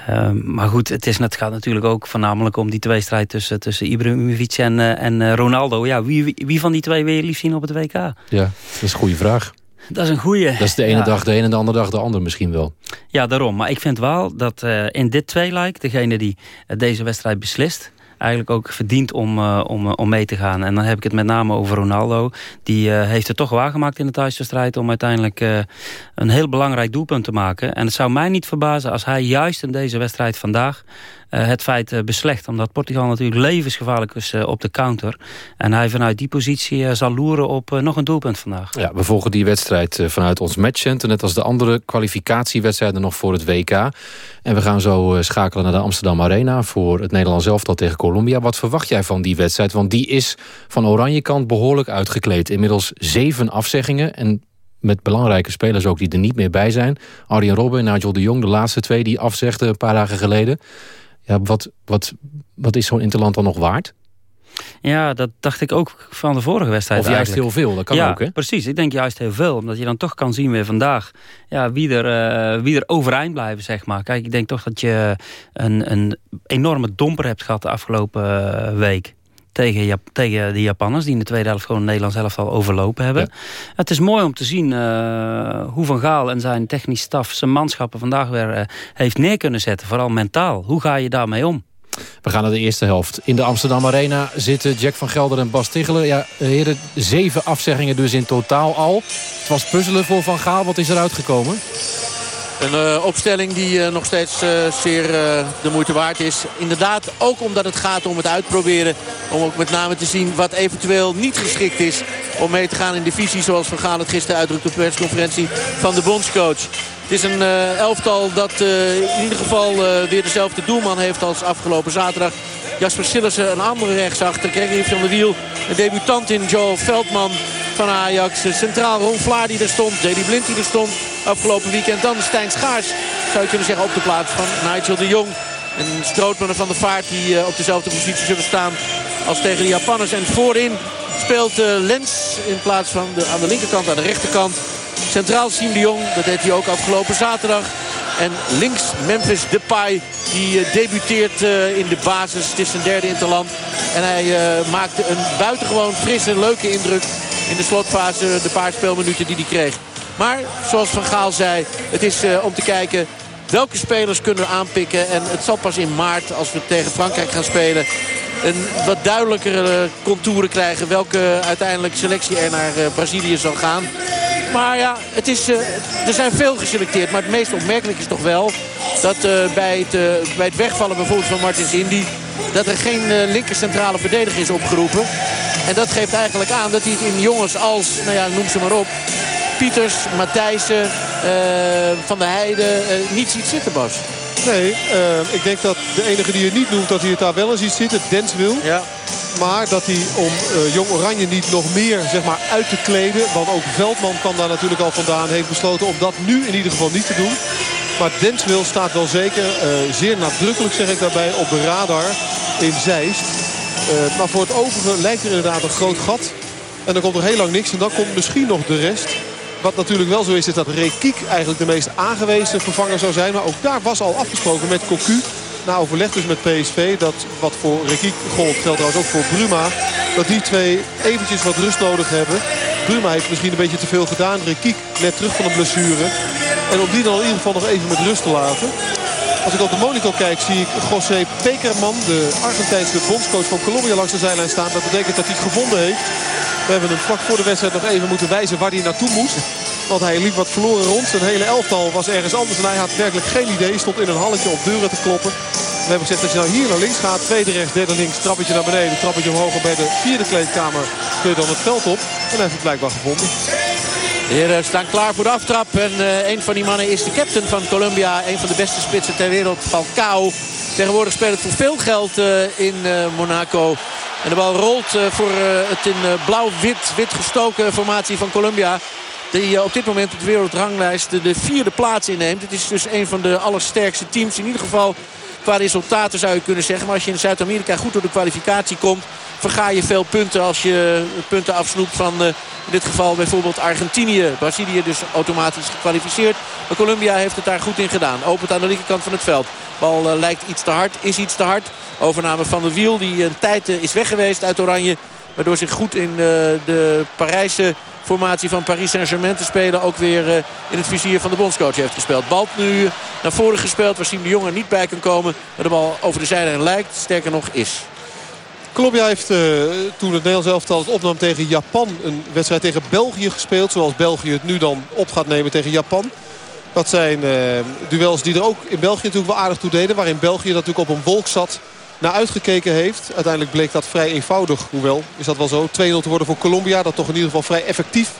Speaker 21: uh, maar goed, het, is, het gaat natuurlijk ook voornamelijk om die tweestrijd tussen, tussen Ibrahimovic en, uh, en Ronaldo. Ja, wie, wie, wie, van die twee wil je liefst zien op het WK? Ja,
Speaker 20: dat is een goede vraag.
Speaker 21: Dat is een goede.
Speaker 20: Dat is de ene
Speaker 21: ja.
Speaker 20: dag de ene en de andere dag de andere misschien wel.
Speaker 21: Ja, daarom. Maar ik vind wel dat uh, in dit tweeluik, degene die uh, deze wedstrijd beslist... eigenlijk ook verdient om, om, om mee te gaan. En dan heb ik het met name over Ronaldo. Die heeft het toch waargemaakt in de thuiswedstrijd... om uiteindelijk een heel belangrijk doelpunt te maken. En het zou mij niet verbazen als hij juist in deze wedstrijd vandaag... Eh, het feit eh, beslecht. Omdat Portugal natuurlijk levensgevaarlijk is eh, op de counter. En hij vanuit die positie zal loeren op nog een doelpunt vandaag.
Speaker 20: Ja, we volgen die wedstrijd vanuit ons matchcenter. Net als de andere kwalificatiewedstrijden nog voor het WK. En we gaan zo schakelen naar de Amsterdam Arena... voor het Nederlands elftal tegen Colombia. Wat verwacht jij van die wedstrijd? Want die is van oranje kant behoorlijk uitgekleed. Inmiddels zeven afzeggingen en met belangrijke spelers ook die er niet meer bij zijn. Arjen Robben en Nigel de Jong, de laatste twee die afzegden een paar dagen geleden. Ja, wat, wat, wat is zo'n interland dan nog waard?
Speaker 21: Ja, dat dacht ik ook van de vorige wedstrijd
Speaker 20: Of juist heel veel, dat kan
Speaker 21: ja,
Speaker 20: ook hè?
Speaker 21: precies. Ik denk juist heel veel. Omdat je dan toch kan zien weer vandaag ja, wie, er, uh, wie er overeind blijven, zeg maar. Kijk, ik denk toch dat je een, een enorme domper hebt gehad de afgelopen eh, week tegen, tegen de Japanners... die in de tweede helft gewoon Nederlands elftal al overlopen hebben. Het is mooi om te zien uh, hoe Van Gaal en zijn technisch staf... zijn manschappen vandaag weer uh, heeft neer kunnen zetten. Vooral mentaal. Hoe ga je daarmee om?
Speaker 20: We gaan naar de eerste helft. In de Amsterdam Arena zitten Jack van Gelder en Bas Tichelen. Ja, heren, zeven afzeggingen dus in totaal al. Het was puzzelen voor Van Gaal. Wat is er uitgekomen?
Speaker 22: Een uh, opstelling die uh, nog steeds uh, zeer de moeite waard is. Inderdaad, ook omdat het gaat om het uitproberen. Om ook met name te zien wat eventueel niet geschikt is om mee te gaan in de visie. Zoals Van Gaal het gisteren uitdrukt op de persconferentie van de bondscoach. Het is een elftal dat in ieder geval weer dezelfde doelman heeft als afgelopen zaterdag. Jasper Sillissen, een andere rechtsachter. Gregory van der Wiel, een debutant in Joel Veldman van Ajax. Centraal Ron Vlaar die er stond. Deli Blind die er stond afgelopen weekend. Dan Stijn Schaars zou je kunnen zeggen op de plaats van Nigel de Jong. En Strootmannen van de Vaart die op dezelfde positie zullen staan als tegen de Japanners. En voorin speelt Lens in plaats van de, aan de linkerkant, aan de rechterkant. Centraal Siem de Jong, dat deed hij ook afgelopen zaterdag. En links Memphis Depay, die uh, debuteert in de basis. Het is zijn derde interland. En hij maakte een buitengewoon frisse, leuke indruk in de slotfase. De paar speelminuten die hij kreeg. Maar zoals Van Gaal zei, het is om te kijken welke spelers kunnen aanpikken. En het zal pas in maart, als we tegen Frankrijk gaan spelen... een wat duidelijkere contouren krijgen... welke uiteindelijk selectie er naar Brazilië zal gaan. Maar ja, het is, uh, er zijn veel geselecteerd. Maar het meest opmerkelijk is toch wel... dat bij, het, bij het wegvallen bijvoorbeeld van Martins Indy... dat er geen linker centrale verdediger is opgeroepen. En dat geeft eigenlijk aan dat hij het in jongens als, nou ja, noem ze maar op... Pieters, Matthijssen, uh, Van der Heijden uh, niet ziet zitten, Bas.
Speaker 23: Nee, uh, ik denk dat de enige die je niet noemt dat hij het daar wel eens ziet zitten, Dens wil.
Speaker 22: Ja.
Speaker 23: Maar dat hij om Jong Oranje niet nog meer zeg maar, uit te kleden. Want ook Veldman kan daar natuurlijk al vandaan. Heeft besloten om dat nu in ieder geval niet te doen. Maar Denswil staat wel zeker, zeer nadrukkelijk zeg ik daarbij, op de radar in Zeist. maar voor het overige lijkt er inderdaad een groot gat. En dan komt er heel lang niks. En dan komt misschien nog de rest. Wat natuurlijk wel zo is, is dat Rekiek eigenlijk de meest aangewezen vervanger zou zijn. Maar ook daar was al afgesproken met Cocu. Na overleg dus met PSV, dat wat voor Rekiek gold geldt trouwens ook voor Bruma. Dat die twee eventjes wat rust nodig hebben. Bruma heeft misschien een beetje te veel gedaan. Rekiek net terug van een blessure. En om die dan in ieder geval nog even met rust te laten. Als ik op de monitor kijk zie ik José Pekerman, de Argentijnse bondscoach van Colombia langs de zijlijn staan. Dat betekent dat hij het gevonden heeft. We hebben hem vlak voor de wedstrijd nog even moeten wijzen waar hij naartoe moest. Want hij liep wat verloren rond. Zijn hele elftal was ergens anders. En hij had werkelijk geen idee. Stond in een halletje op deuren te kloppen. We hebben gezegd, als je nou hier naar links gaat, tweede rechts, derde links, trappetje naar beneden, trappetje omhoog. Bij de vierde kleedkamer kun je dan het veld op. En hij heeft het blijkbaar gevonden.
Speaker 22: De heren staan klaar voor de aftrap. En uh, een van die mannen is de captain van Colombia. Een van de beste spitsen ter wereld, Falcao. Tegenwoordig speelt het voor veel geld uh, in uh, Monaco. En de bal rolt voor het in blauw-wit wit gestoken formatie van Colombia. Die op dit moment op de wereldranglijst de vierde plaats inneemt. Het is dus een van de allersterkste teams. In ieder geval qua resultaten zou je kunnen zeggen. Maar als je in Zuid-Amerika goed door de kwalificatie komt... verga je veel punten als je punten afsnoept van uh, in dit geval bijvoorbeeld Argentinië. Brazilië dus automatisch gekwalificeerd. Maar Colombia heeft het daar goed in gedaan. Opent aan de linkerkant van het veld. Bal uh, lijkt iets te hard, is iets te hard. Overname van de Wiel die een tijd is weg geweest uit Oranje. Waardoor zich goed in de Parijse formatie van Paris Saint-Germain te spelen. Ook weer uh, in het vizier van de bondscoach heeft gespeeld. Bal nu naar voren gespeeld waar de Jong er niet bij kan komen. Maar de bal over de zijlijn lijkt. Sterker nog is.
Speaker 23: Colombia heeft uh, toen het Nederlands elftal het opnam tegen Japan... een wedstrijd tegen België gespeeld. Zoals België het nu dan op gaat nemen tegen Japan. Dat zijn duels die er ook in België natuurlijk wel aardig toe deden. Waarin België natuurlijk op een wolk zat naar uitgekeken heeft. Uiteindelijk bleek dat vrij eenvoudig. Hoewel is dat wel zo. 2-0 te worden voor Colombia. Dat toch in ieder geval vrij effectief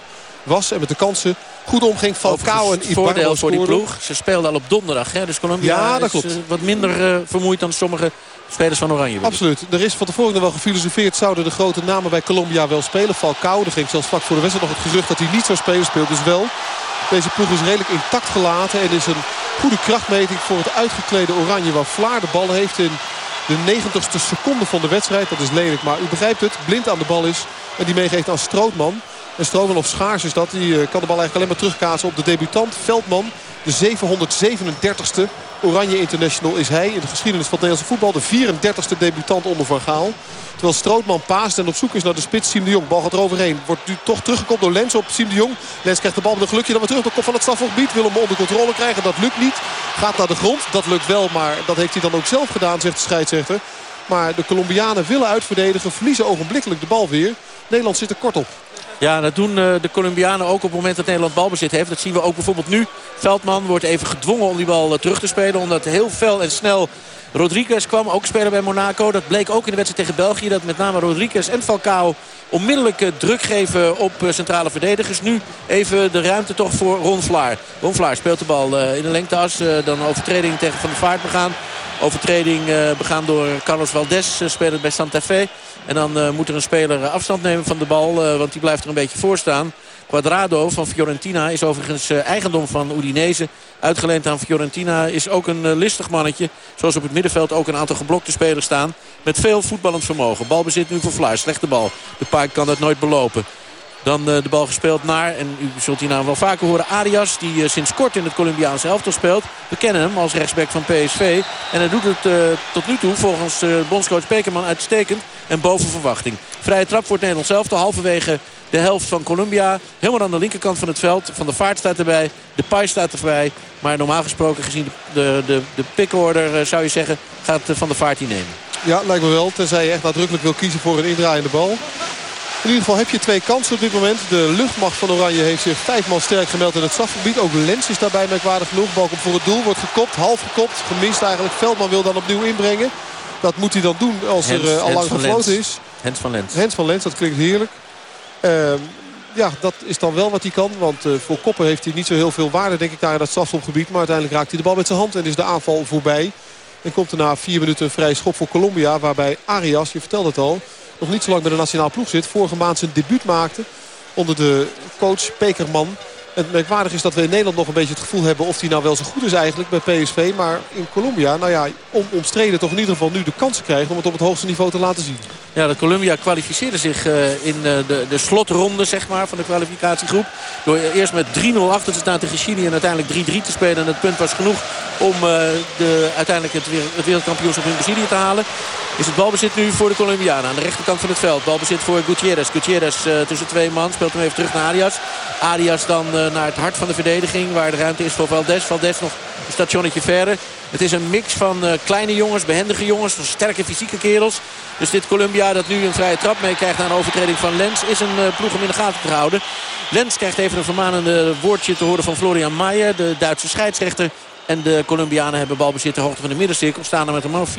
Speaker 23: was. En met de kansen goed omging. Falcao en Ibarra
Speaker 22: voordeel voor die ploeg. Ze speelden al op donderdag. Hè? Dus Colombia
Speaker 23: ja, dat
Speaker 22: is
Speaker 23: klopt.
Speaker 22: wat minder uh, vermoeid dan sommige spelers van Oranje.
Speaker 23: Absoluut. Er is van tevoren wel gefilosofeerd. Zouden de grote namen bij Colombia wel spelen. Falcao. Er ging zelfs vlak voor de wedstrijd nog het gerucht dat hij niet zou spelen. Speelt dus wel. Deze ploeg is redelijk intact gelaten. En is een goede krachtmeting voor het uitgeklede Oranje. Waar Vlaar de bal heeft in de 90ste seconde van de wedstrijd. Dat is lelijk, maar u begrijpt het. Blind aan de bal is. En die meegeeft aan Strootman. En Strootman of Schaars is dat. Die kan de bal eigenlijk alleen maar terugkaatsen op de debutant. Veldman, de 737ste Oranje International is hij in de geschiedenis van het Nederlandse voetbal. De 34ste debutant onder Van Gaal. Terwijl Strootman paast en op zoek is naar de spits Siem de Jong. Bal gaat eroverheen. Wordt nu toch teruggekomen door Lens op Siem de Jong. Lens krijgt de bal met een gelukje dan weer terug. De kop van het strafgebied. Wil hem onder controle krijgen. Dat lukt niet. Gaat naar de grond. Dat lukt wel. Maar dat heeft hij dan ook zelf gedaan zegt de scheidsrechter. Maar de Colombianen willen uitverdedigen. Verliezen ogenblikkelijk de bal weer. Nederland zit er kort op.
Speaker 22: Ja, dat doen de Colombianen ook op het moment dat Nederland balbezit heeft. Dat zien we ook bijvoorbeeld nu. Veldman wordt even gedwongen om die bal terug te spelen. Omdat heel fel en snel Rodriguez kwam. Ook speler bij Monaco. Dat bleek ook in de wedstrijd tegen België. Dat met name Rodriguez en Falcao onmiddellijk druk geven op centrale verdedigers. Nu even de ruimte toch voor Ron Vlaar. Ron Vlaar speelt de bal in de lengteas. Dan overtreding tegen Van der Vaart begaan. Overtreding begaan door Carlos Valdez, speler bij Santa Fe. En dan uh, moet er een speler afstand nemen van de bal. Uh, want die blijft er een beetje voor staan. Quadrado van Fiorentina is overigens eigendom van Udinese. Uitgeleend aan Fiorentina is ook een listig mannetje. Zoals op het middenveld ook een aantal geblokte spelers staan. Met veel voetballend vermogen. Balbezit nu voor Fluis. Slechte bal. De Paak kan dat nooit belopen. Dan de bal gespeeld naar, en u zult die naam wel vaker horen, Arias. Die sinds kort in het Colombiaanse elftal speelt. We kennen hem als rechtsback van PSV. En hij doet het uh, tot nu toe volgens uh, bondscoach Pekerman uitstekend. En boven verwachting. Vrije trap voor het Nederlands elftal. Halverwege de helft van Colombia. Helemaal aan de linkerkant van het veld. Van de Vaart staat erbij. De Pai staat erbij. Maar normaal gesproken gezien de, de, de pickorder zou je zeggen gaat Van de Vaart die nemen.
Speaker 23: Ja, lijkt me wel. Tenzij je echt nadrukkelijk wil kiezen voor een indraaiende bal. In ieder geval heb je twee kansen op dit moment. De luchtmacht van Oranje heeft zich vijf man sterk gemeld in het strafgebied. Ook Lens is daarbij merkwaardig genoeg. Bal komt voor het doel, wordt gekopt, half gekopt. Gemist eigenlijk. Veldman wil dan opnieuw inbrengen. Dat moet hij dan doen als Hens, er uh, al lang gefloten is.
Speaker 22: Hens van Lens.
Speaker 23: Hens van Lens, dat klinkt heerlijk. Uh, ja, dat is dan wel wat hij kan. Want uh, voor koppen heeft hij niet zo heel veel waarde, denk ik, daar in dat strafschopgebied. Maar uiteindelijk raakt hij de bal met zijn hand en is de aanval voorbij. En komt er na vier minuten een vrij schop voor Colombia. Waarbij Arias, je vertelde het al, nog niet zo lang bij de nationale ploeg zit. Vorige maand zijn debuut maakte onder de coach Pekerman. Het merkwaardig is dat we in Nederland nog een beetje het gevoel hebben... of hij nou wel zo goed is eigenlijk bij PSV. Maar in Colombia, nou ja, om omstreden toch in ieder geval nu de kansen krijgen... om het op het hoogste niveau te laten zien.
Speaker 22: Ja, de Colombia kwalificeerde zich uh, in uh, de, de slotronde zeg maar, van de kwalificatiegroep. Door eerst met 3-0 achter te staan tegen Chili en uiteindelijk 3-3 te spelen. En het punt was genoeg om uh, de, uiteindelijk het, het wereldkampioenschap in Brazilië te halen. Is het balbezit nu voor de Colombianen aan de rechterkant van het veld. Balbezit voor Gutierrez. Gutierrez tussen twee man speelt hem even terug naar Arias. Arias dan naar het hart van de verdediging waar de ruimte is voor Valdez. Valdez nog een stationnetje verder. Het is een mix van kleine jongens, behendige jongens, van sterke fysieke kerels. Dus dit Colombia dat nu een vrije trap meekrijgt na een overtreding van Lens... is een ploeg om in de gaten te houden. Lens krijgt even een vermanende woordje te horen van Florian Maier, de Duitse scheidsrechter. En de Colombianen hebben balbezit ter hoogte van de middencirkel. Staan er met een man 4-5.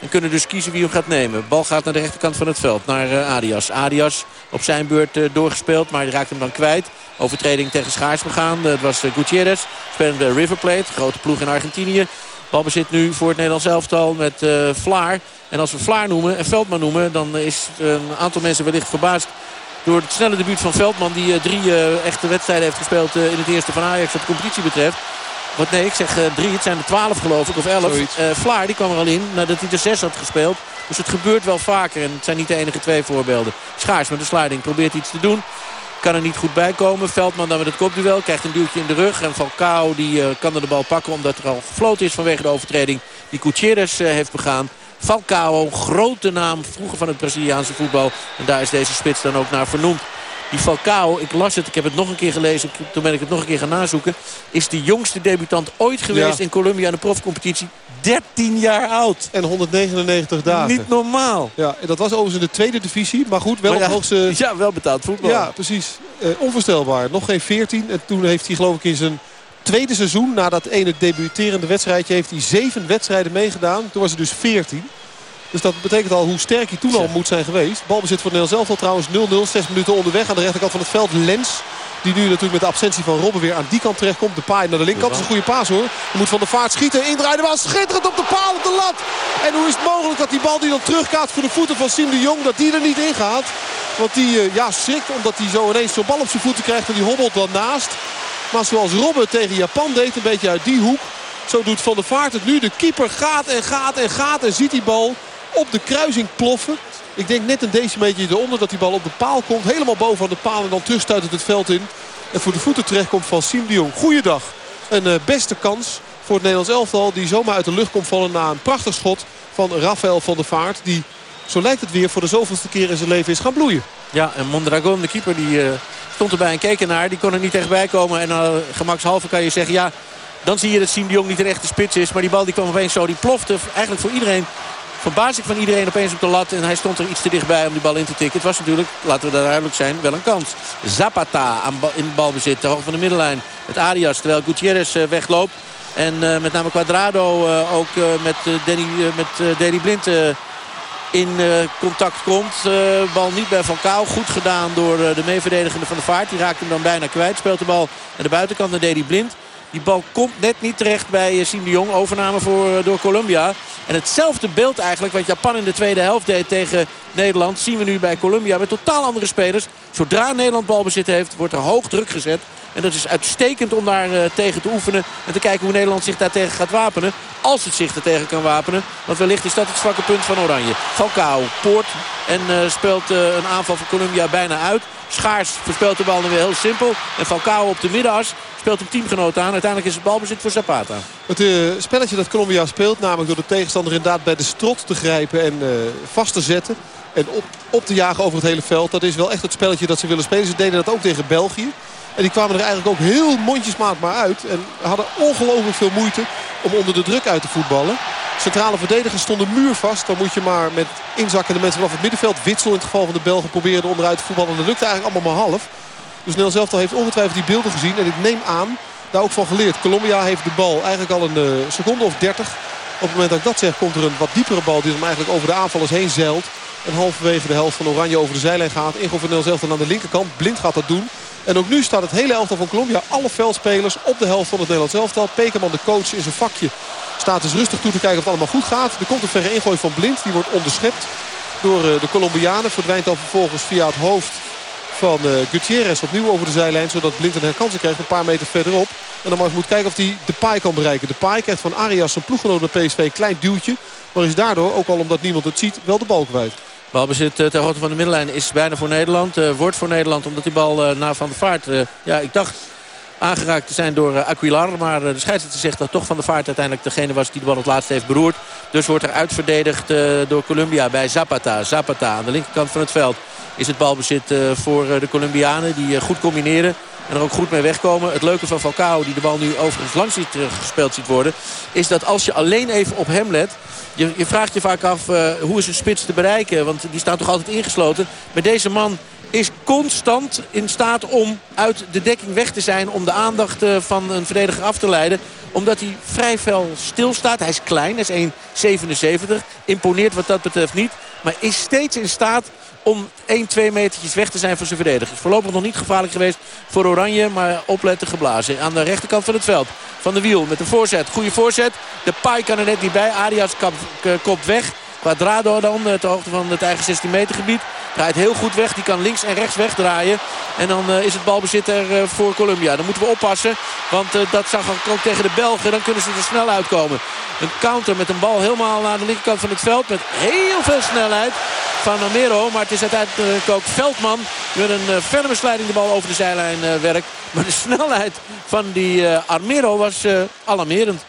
Speaker 22: En kunnen dus kiezen wie hem gaat nemen. Bal gaat naar de rechterkant van het veld. Naar uh, Arias. Arias op zijn beurt uh, doorgespeeld. Maar hij raakt hem dan kwijt. Overtreding tegen Schaars begaan. Dat was uh, Gutierrez. Spelend bij River Plate. Grote ploeg in Argentinië. Balbezit nu voor het Nederlands elftal met Vlaar. En als we Vlaar noemen en Veldman noemen... dan is een aantal mensen wellicht verbaasd door het snelle debuut van Veldman... die drie echte wedstrijden heeft gespeeld in het eerste van Ajax wat de competitie betreft. Wat nee, ik zeg uh, drie. Het zijn er twaalf geloof ik, of elf. Uh, Vlaar die kwam er al in nadat hij er zes had gespeeld. Dus het gebeurt wel vaker. En het zijn niet de enige twee voorbeelden. Schaars met de sliding probeert iets te doen. Kan er niet goed bij komen. Veldman dan met het kopduel. Krijgt een duwtje in de rug. En Falcao die, uh, kan er de bal pakken omdat er al gefloten is vanwege de overtreding. Die Gutierrez heeft begaan. Falcao, grote naam vroeger van het Braziliaanse voetbal. En daar is deze spits dan ook naar vernoemd. Die Falcao, ik las het, ik heb het nog een keer gelezen. Toen ben ik het nog een keer gaan nazoeken. Is de jongste debutant ooit geweest in Colombia in de profcompetitie. 13 jaar oud.
Speaker 23: En 199 dagen.
Speaker 22: Niet normaal.
Speaker 23: Ja, dat was overigens in de tweede divisie. Maar goed, wel maar ja, hoogste...
Speaker 22: Ja, wel betaald voetbal.
Speaker 23: Ja, precies. Uh, onvoorstelbaar. Nog geen 14. En toen heeft hij geloof ik in zijn tweede seizoen... na dat ene debuterende wedstrijdje... heeft hij zeven wedstrijden meegedaan. Toen was hij dus 14. Dus dat betekent al hoe sterk hij toen al moet zijn geweest. Balbezit voor Nederland zelf al trouwens 0-0. Zes minuten onderweg aan de rechterkant van het veld. Lens. Die nu natuurlijk met de absentie van Robben weer aan die kant terechtkomt. De paai naar de linkerkant. Dat is een goede paas hoor. Hij moet van de vaart schieten. Indraaien was schitterend op de paal op de lat. En hoe is het mogelijk dat die bal die dan teruggaat voor de voeten van Sim de Jong. Dat die er niet in gaat. Want die uh, ja, schrikt omdat hij zo ineens zo'n bal op zijn voeten krijgt. En die hobbelt dan naast. Maar zoals Robben tegen Japan deed. Een beetje uit die hoek. Zo doet Van der Vaart het nu. De keeper gaat en gaat en gaat. En ziet die bal op de kruising ploffen. Ik denk net een decimeter eronder dat die bal op de paal komt. Helemaal boven aan de paal en dan terugstuit het het veld in. En voor de voeten terechtkomt van Siem de Jong. Goeiedag. Een uh, beste kans voor het Nederlands elftal. Die zomaar uit de lucht komt vallen na een prachtig schot van Rafael van der Vaart. Die, zo lijkt het weer, voor de zoveelste keer in zijn leven is gaan bloeien.
Speaker 22: Ja, en Mondragon, de keeper, die uh, stond erbij en keek ernaar. Die kon er niet echt bij komen. En uh, gemakshalve kan je zeggen, ja, dan zie je dat Siem de Jong niet een echte spits is. Maar die bal die kwam opeens zo, die plofte eigenlijk voor iedereen verbaas ik van iedereen opeens op de lat. En hij stond er iets te dichtbij om die bal in te tikken. Het was natuurlijk, laten we daar duidelijk zijn, wel een kans. Zapata aan in balbezit, de hoogte van de middenlijn. Met Arias, terwijl Gutierrez uh, wegloopt. En uh, met name Quadrado uh, ook met, Danny, met Danny Blind in contact komt. bal niet bij Van Kaal. Goed gedaan door de meeverdedigende van de vaart. Die raakt hem dan bijna kwijt. Speelt de bal aan de buitenkant naar Danny Blind. Die bal komt net niet terecht bij Siem de Jong. Overname voor, door Colombia. En hetzelfde beeld eigenlijk wat Japan in de tweede helft deed tegen Nederland... zien we nu bij Colombia met totaal andere spelers. Zodra Nederland balbezit heeft, wordt er hoog druk gezet. En dat is uitstekend om daar uh, tegen te oefenen. En te kijken hoe Nederland zich daartegen gaat wapenen. Als het zich daartegen kan wapenen. Want wellicht is dat het zwakke punt van Oranje. Falcao poort en speelt een aanval van Colombia bijna uit. Schaars verspeelt de bal dan weer heel simpel. En Falcao op de middenas speelt een teamgenoot aan. Uiteindelijk is het balbezit voor Zapata.
Speaker 23: Het uh, spelletje dat Colombia speelt, namelijk door de tegenstander inderdaad bij de strot te grijpen en uh, vast te zetten. En op, op te jagen over het hele veld. Dat is wel echt het spelletje dat ze willen spelen. Ze deden dat ook tegen België. En die kwamen er eigenlijk ook heel mondjesmaat maar uit. En hadden ongelooflijk veel moeite om onder de druk uit te voetballen. Centrale verdedigers stonden muurvast. Dan moet je maar met inzakkende mensen vanaf het middenveld. Witsel in het geval van de Belgen probeerde onderuit te voetballen. En dat lukte eigenlijk allemaal maar half. Dus Nederland zelf heeft ongetwijfeld die beelden gezien. En ik neem aan, daar ook van geleerd. Colombia heeft de bal eigenlijk al een uh, seconde of dertig. Op het moment dat ik dat zeg komt er een wat diepere bal die hem eigenlijk over de aanvallers heen zeilt. En halverwege de helft van Oranje over de zijlijn gaat. Ingo van Nederland zelf dan aan de linkerkant. Blind gaat dat doen. En ook nu staat het hele elftal van Colombia. Alle veldspelers op de helft van het Nederlands elftal. Pekerman, de coach, in zijn vakje staat dus rustig toe te kijken of het allemaal goed gaat. Er komt een verre ingooi van Blind. Die wordt onderschept door uh, de Colombianen. Verdwijnt dan vervolgens via het hoofd van uh, Gutierrez opnieuw over de zijlijn. Zodat Blind een herkansing krijgt een paar meter verderop. En dan moet kijken of hij de paai kan bereiken. De paai krijgt van Arias zijn ploeggenoot naar PSV klein duwtje. Maar is daardoor, ook al omdat niemand het ziet, wel de bal kwijt.
Speaker 22: Balbezit uh, ter hoogte van de middenlijn is bijna voor Nederland. Uh, wordt voor Nederland omdat die bal uh, naar Van der Vaart... ja, ik dacht aangeraakt te zijn door Aquilar. Maar de scheidsrechter zegt dat toch Van der Vaart uiteindelijk degene was die de bal het laatst heeft beroerd. Dus wordt er uitverdedigd door Colombia bij Zapata. Zapata aan de linkerkant van het veld is het balbezit voor de Colombianen. Die goed combineren. En er ook goed mee wegkomen. Het leuke van Falcao, die de bal nu overigens langs ziet gespeeld ziet worden... is dat als je alleen even op hem let... Je, je vraagt je vaak af, hoe is een spits te bereiken? Want die staan toch altijd ingesloten. Maar deze man is constant in staat om uit de dekking weg te zijn... om de aandacht uh, van een verdediger af te leiden. Omdat hij vrij fel stilstaat. Hij is klein, hij is 1,77. Imponeert wat dat betreft niet. Maar is steeds in staat om 1, 2 metertjes weg te zijn voor zijn verdedigers. Voorlopig nog niet gevaarlijk geweest voor Oranje, maar opletten geblazen. Aan de rechterkant van het veld. Van de wiel met een voorzet. Goede voorzet. De paai kan er net niet bij. Arias kopt weg. Quadrado dan ter hoogte van het eigen 16 meter gebied. Draait heel goed weg. Die kan links en rechts wegdraaien. En dan uh, is het balbezit er uh, voor Colombia. Dan moeten we oppassen. Want uh, dat zag ook tegen de Belgen. Dan kunnen ze er snel uitkomen. Een counter met een bal helemaal naar de linkerkant van het veld. Met heel veel snelheid van Amero. Maar het is uiteindelijk ook Veldman. Met een verre besleiding de bal over de zijlijn werkt. Maar de snelheid van die Armero was alarmerend.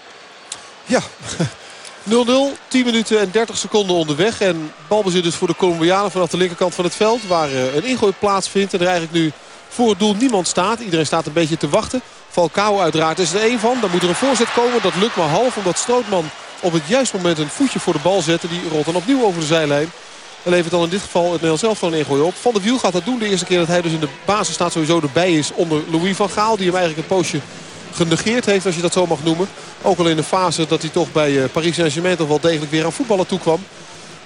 Speaker 23: Ja, 0-0, 10 minuten en 30 seconden onderweg. En balbezit dus voor de Colombianen vanaf de linkerkant van het veld. Waar een ingooi plaatsvindt. En er eigenlijk nu voor het doel niemand staat. Iedereen staat een beetje te wachten. Falcao uiteraard is er één van. Dan moet er een voorzet komen. Dat lukt maar half omdat Strootman op het juiste moment een voetje voor de bal zette. Die rolt dan opnieuw over de zijlijn. En levert dan in dit geval het Nederlands zelf van een ingooi op. Van der Wiel gaat dat doen. De eerste keer dat hij dus in de basis staat sowieso erbij is onder Louis van Gaal. Die hem eigenlijk een poosje genegeerd heeft als je dat zo mag noemen. Ook al in de fase dat hij toch bij eh, Paris Saint-Germain toch wel degelijk weer aan voetballen toekwam.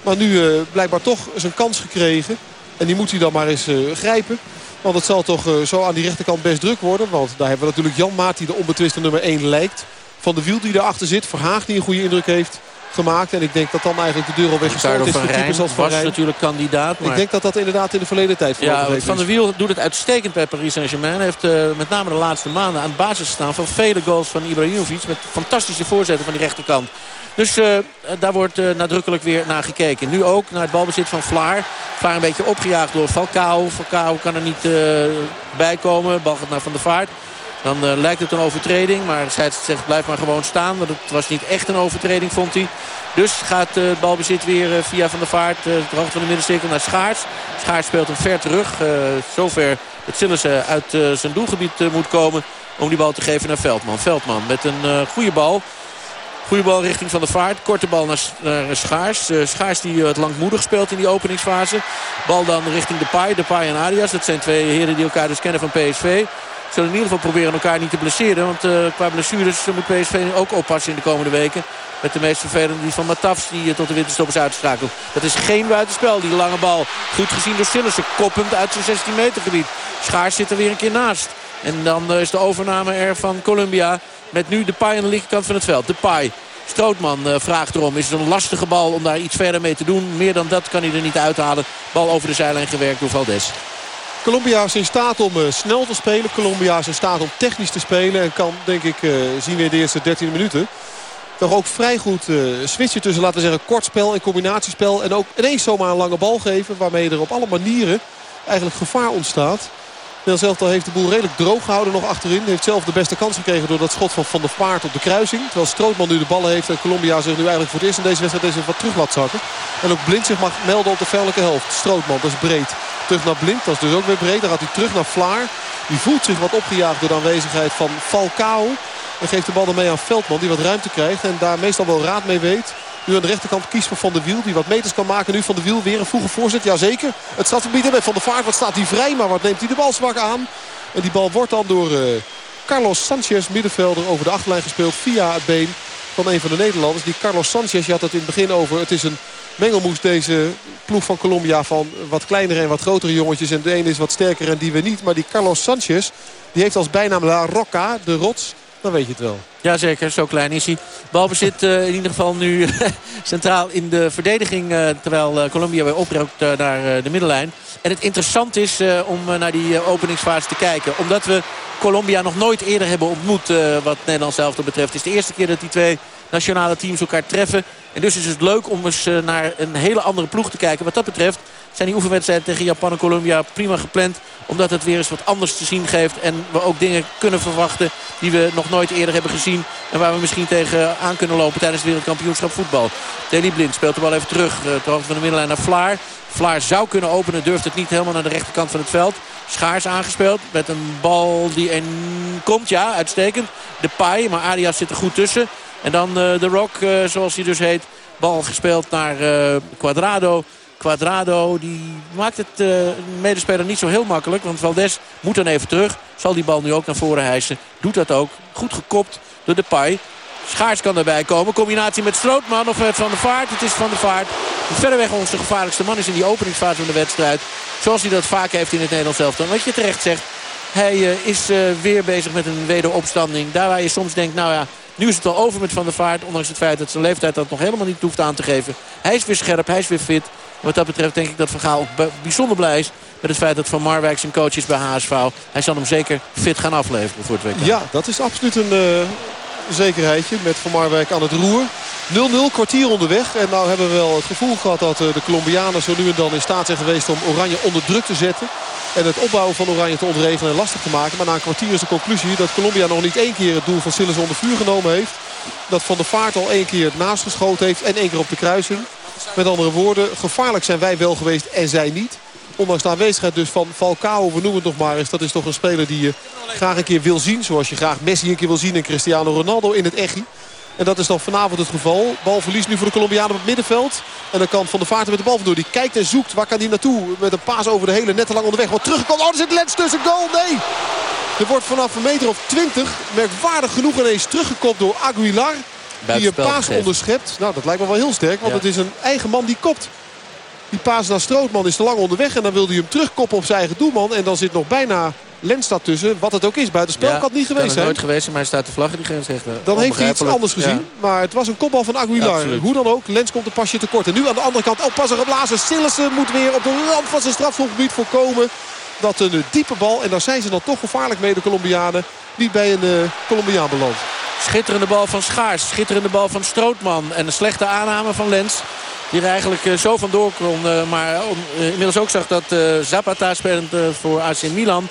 Speaker 23: Maar nu uh, blijkbaar toch zijn kans gekregen. En die moet hij dan maar eens uh, grijpen. Want het zal toch zo aan die rechterkant best druk worden. Want daar hebben we natuurlijk Jan Maat die de onbetwiste nummer 1 lijkt. Van de Wiel die erachter zit. Verhaag die een goede indruk heeft gemaakt. En ik denk dat dan eigenlijk de deur al weggesloten is
Speaker 22: voor als Van was natuurlijk kandidaat.
Speaker 23: Maar... Ik denk dat dat inderdaad in de verleden tijd
Speaker 22: ja, Van der Wiel doet het uitstekend bij Paris Saint-Germain. Hij heeft uh, met name de laatste maanden aan basis gestaan van vele goals van Ibrahimovic. Met fantastische voorzetten van die rechterkant. Dus uh, daar wordt uh, nadrukkelijk weer naar gekeken. Nu ook naar het balbezit van Vlaar. Vlaar een beetje opgejaagd door Falcao. Falcao kan er niet bij komen. Bal gaat naar Van der Vaart. Dan uh, lijkt het een overtreding. Maar de zegt blijf maar gewoon staan. Want het was niet echt een overtreding vond hij. Dus gaat uh, het balbezit weer uh, via Van der Vaart. De hoogte van de middencirkel naar Schaars. Schaars speelt hem ver terug. zover dat Sillissen uit zijn doelgebied moet komen. Om die bal te geven naar Veldman. Veldman met een goede bal. Goede bal richting Van der Vaart. Korte bal naar, naar Schaars. Schaars die het langmoedig speelt in die openingsfase. Bal dan richting Depay. Depay en Arias. Dat zijn twee heren die elkaar dus kennen van PSV zullen in ieder geval proberen elkaar niet te blesseren. Want uh, qua blessures moet PSV ook oppassen in de komende weken. Met de meest vervelende die van Matafs die uh, tot de winterstop is uitgeschakeld. Dat is geen buitenspel. Die lange bal goed gezien door Sillissen. Koppend uit zijn 16 meter gebied. Schaars zit er weer een keer naast. En dan is de overname er van Columbia. Met nu de paai aan de linkerkant van het veld. De paai. Strootman vraagt erom. Is het een lastige bal om daar iets verder mee te doen? Meer dan dat kan hij er niet uithalen. Bal over de zijlijn gewerkt door Valdes.
Speaker 23: Colombia is in staat om uh, snel te spelen. Colombia is in staat om technisch te spelen. En kan, denk ik, uh, zien we in de eerste 13 minuten... toch ook vrij goed uh, switchen tussen, laten we zeggen, kortspel en combinatiespel. En ook ineens zomaar een lange bal geven. Waarmee er op alle manieren eigenlijk gevaar ontstaat. Nederland zelf heeft de boel redelijk droog gehouden nog achterin. Heeft zelf de beste kans gekregen door dat schot van Van der Vaart op de kruising. Terwijl Strootman nu de ballen heeft en Colombia zich nu eigenlijk voor het eerst in deze wedstrijd deze wat terug laat zakken. En ook Blind zich mag melden op de vijandelijke helft. Strootman, dat is breed. Terug naar Blind, dat is dus ook weer breed. Dan gaat hij terug naar Vlaar. Die voelt zich wat opgejaagd door de aanwezigheid van Falcao. En geeft de bal dan mee aan Veldman die wat ruimte krijgt. En daar meestal wel raad mee weet. Nu aan de rechterkant kiest voor Van der Wiel. Die wat meters kan maken. Nu Van der Wiel weer een vroege voorzet. Jazeker. Het strafgebied en met Van der Vaart. Wat staat hij vrij. Maar wat neemt hij de bal zwak aan. En die bal wordt dan door uh, Carlos Sanchez, middenvelder, over de achterlijn gespeeld. Via het been van een van de Nederlanders. Die Carlos Sanchez, je had het in het begin over. Het is een mengelmoes deze ploeg van Colombia van wat kleinere en wat grotere jongetjes. En de ene is wat sterker en die we niet. Maar die Carlos Sanchez, die heeft als bijnaam La Rocca, de rots. Dan weet je het wel.
Speaker 22: Jazeker, zo klein is hij. Balbezit uh, in ieder geval nu centraal in de verdediging. Uh, terwijl uh, Colombia weer oprookt naar de middenlijn. En het interessant is om naar die openingsfase te kijken. Omdat we Colombia nog nooit eerder hebben ontmoet wat Nederland zelf betreft. Het is de eerste keer dat die twee nationale teams elkaar treffen. En dus is het leuk om eens naar een hele andere ploeg te kijken. Wat dat betreft zijn die oefenwedstrijden tegen Japan en Colombia prima gepland. Omdat het weer eens wat anders te zien geeft. En we ook dingen kunnen verwachten die we nog nooit eerder hebben gezien. En waar we misschien tegen aan kunnen lopen tijdens het wereldkampioenschap voetbal. Deli Blind speelt de bal even terug. Uh, ter hoogte van de middenlijn naar Vlaar. Vlaar zou kunnen openen, durft het niet helemaal naar de rechterkant van het veld. Schaars aangespeeld met een bal die en komt. Ja, uitstekend. De paai, maar Arias zit er goed tussen. En dan uh, de Rock, uh, zoals hij dus heet. Bal gespeeld naar Quadrado. Quadrado die maakt het uh, medespeler niet zo heel makkelijk. Want Valdes moet dan even terug. Zal die bal nu ook naar voren hijsen. Doet dat ook. Goed gekopt door de Pai. Schaars kan erbij komen. Combinatie met Strootman of met Van der Vaart. Het is Van der Vaart. Verreweg onze gevaarlijkste man is in die openingsfase van de wedstrijd. Zoals hij dat vaak heeft in het Nederlands elftal. Wat je terecht zegt. Hij uh, is weer bezig met een wederopstanding. Daar waar je soms denkt, nou ja, nu is het al over met Van der Vaart. Ondanks het feit dat zijn leeftijd dat nog helemaal niet hoeft aan te geven. Hij is weer scherp, hij is weer fit. Wat dat betreft denk ik dat Van Gaal ook bijzonder blij is met het feit dat Van Marwijk zijn coach is bij HSV. Hij zal hem zeker fit gaan afleveren voor het WK.
Speaker 23: Ja, dat is absoluut een uh, zekerheidje met Van Marwijk aan het roer. 0-0, kwartier onderweg. En nou hebben we wel het gevoel gehad dat uh, de Colombianen zo nu en dan in staat zijn geweest om Oranje onder druk te zetten. En het opbouwen van Oranje te ontregelen en lastig te maken. Maar na een kwartier is de conclusie dat Colombia nog niet één keer het doel van Sillis onder vuur genomen heeft. dat Van der Vaart al één keer naast geschoten heeft en één keer op de kruising. Met andere woorden, gevaarlijk zijn wij wel geweest en zij niet. Ondanks de aanwezigheid dus van Falcao, we noemen het nog maar eens. Dat is toch een speler die je graag een keer wil zien. Zoals je graag Messi een keer wil zien en Cristiano Ronaldo in het echi. En dat is dan vanavond het geval. Balverlies nu voor de Colombianen op het middenveld. En dan kan Van der Vaart met de bal vandoor. Die kijkt en zoekt. Waar kan hij naartoe? Met een paas over de hele net te lang onderweg. Wat terugkomt. Oh, er zit Lens tussen. Goal. Nee. Er wordt vanaf een meter of 20 merkwaardig genoeg ineens teruggekopt door Aguilar. Die een paas onderschept. Nou, dat lijkt me wel heel sterk. Want het is een eigen man die kopt. Die paas naar Strootman is te lang onderweg. En dan wil hij hem terugkoppen op zijn eigen doelman. En dan zit nog bijna Lens staat tussen. Wat het ook is. Buitenspel ja, kan het niet geweest zijn.
Speaker 22: nooit geweest, maar hij staat de vlag in die grensrechter.
Speaker 23: Dan heeft hij iets anders gezien. Maar het was een kopbal van Aguilar. Hoe dan ook, Lens komt een pasje tekort. En nu aan de andere kant, oh pas er geblazen. Sillessen moet weer op de rand van zijn strafschopgebied voorkomen. Dat een diepe bal, en daar zijn ze dan toch gevaarlijk mee de Colombianen. Niet bij een uh, Colombiaan belandt.
Speaker 22: Schitterende bal van Schaars. Schitterende bal van Strootman. En een slechte aanname van Lens. Die er eigenlijk uh, zo vandoor kon. Uh, maar inmiddels ook zag dat Zapata spelend voor AC Milan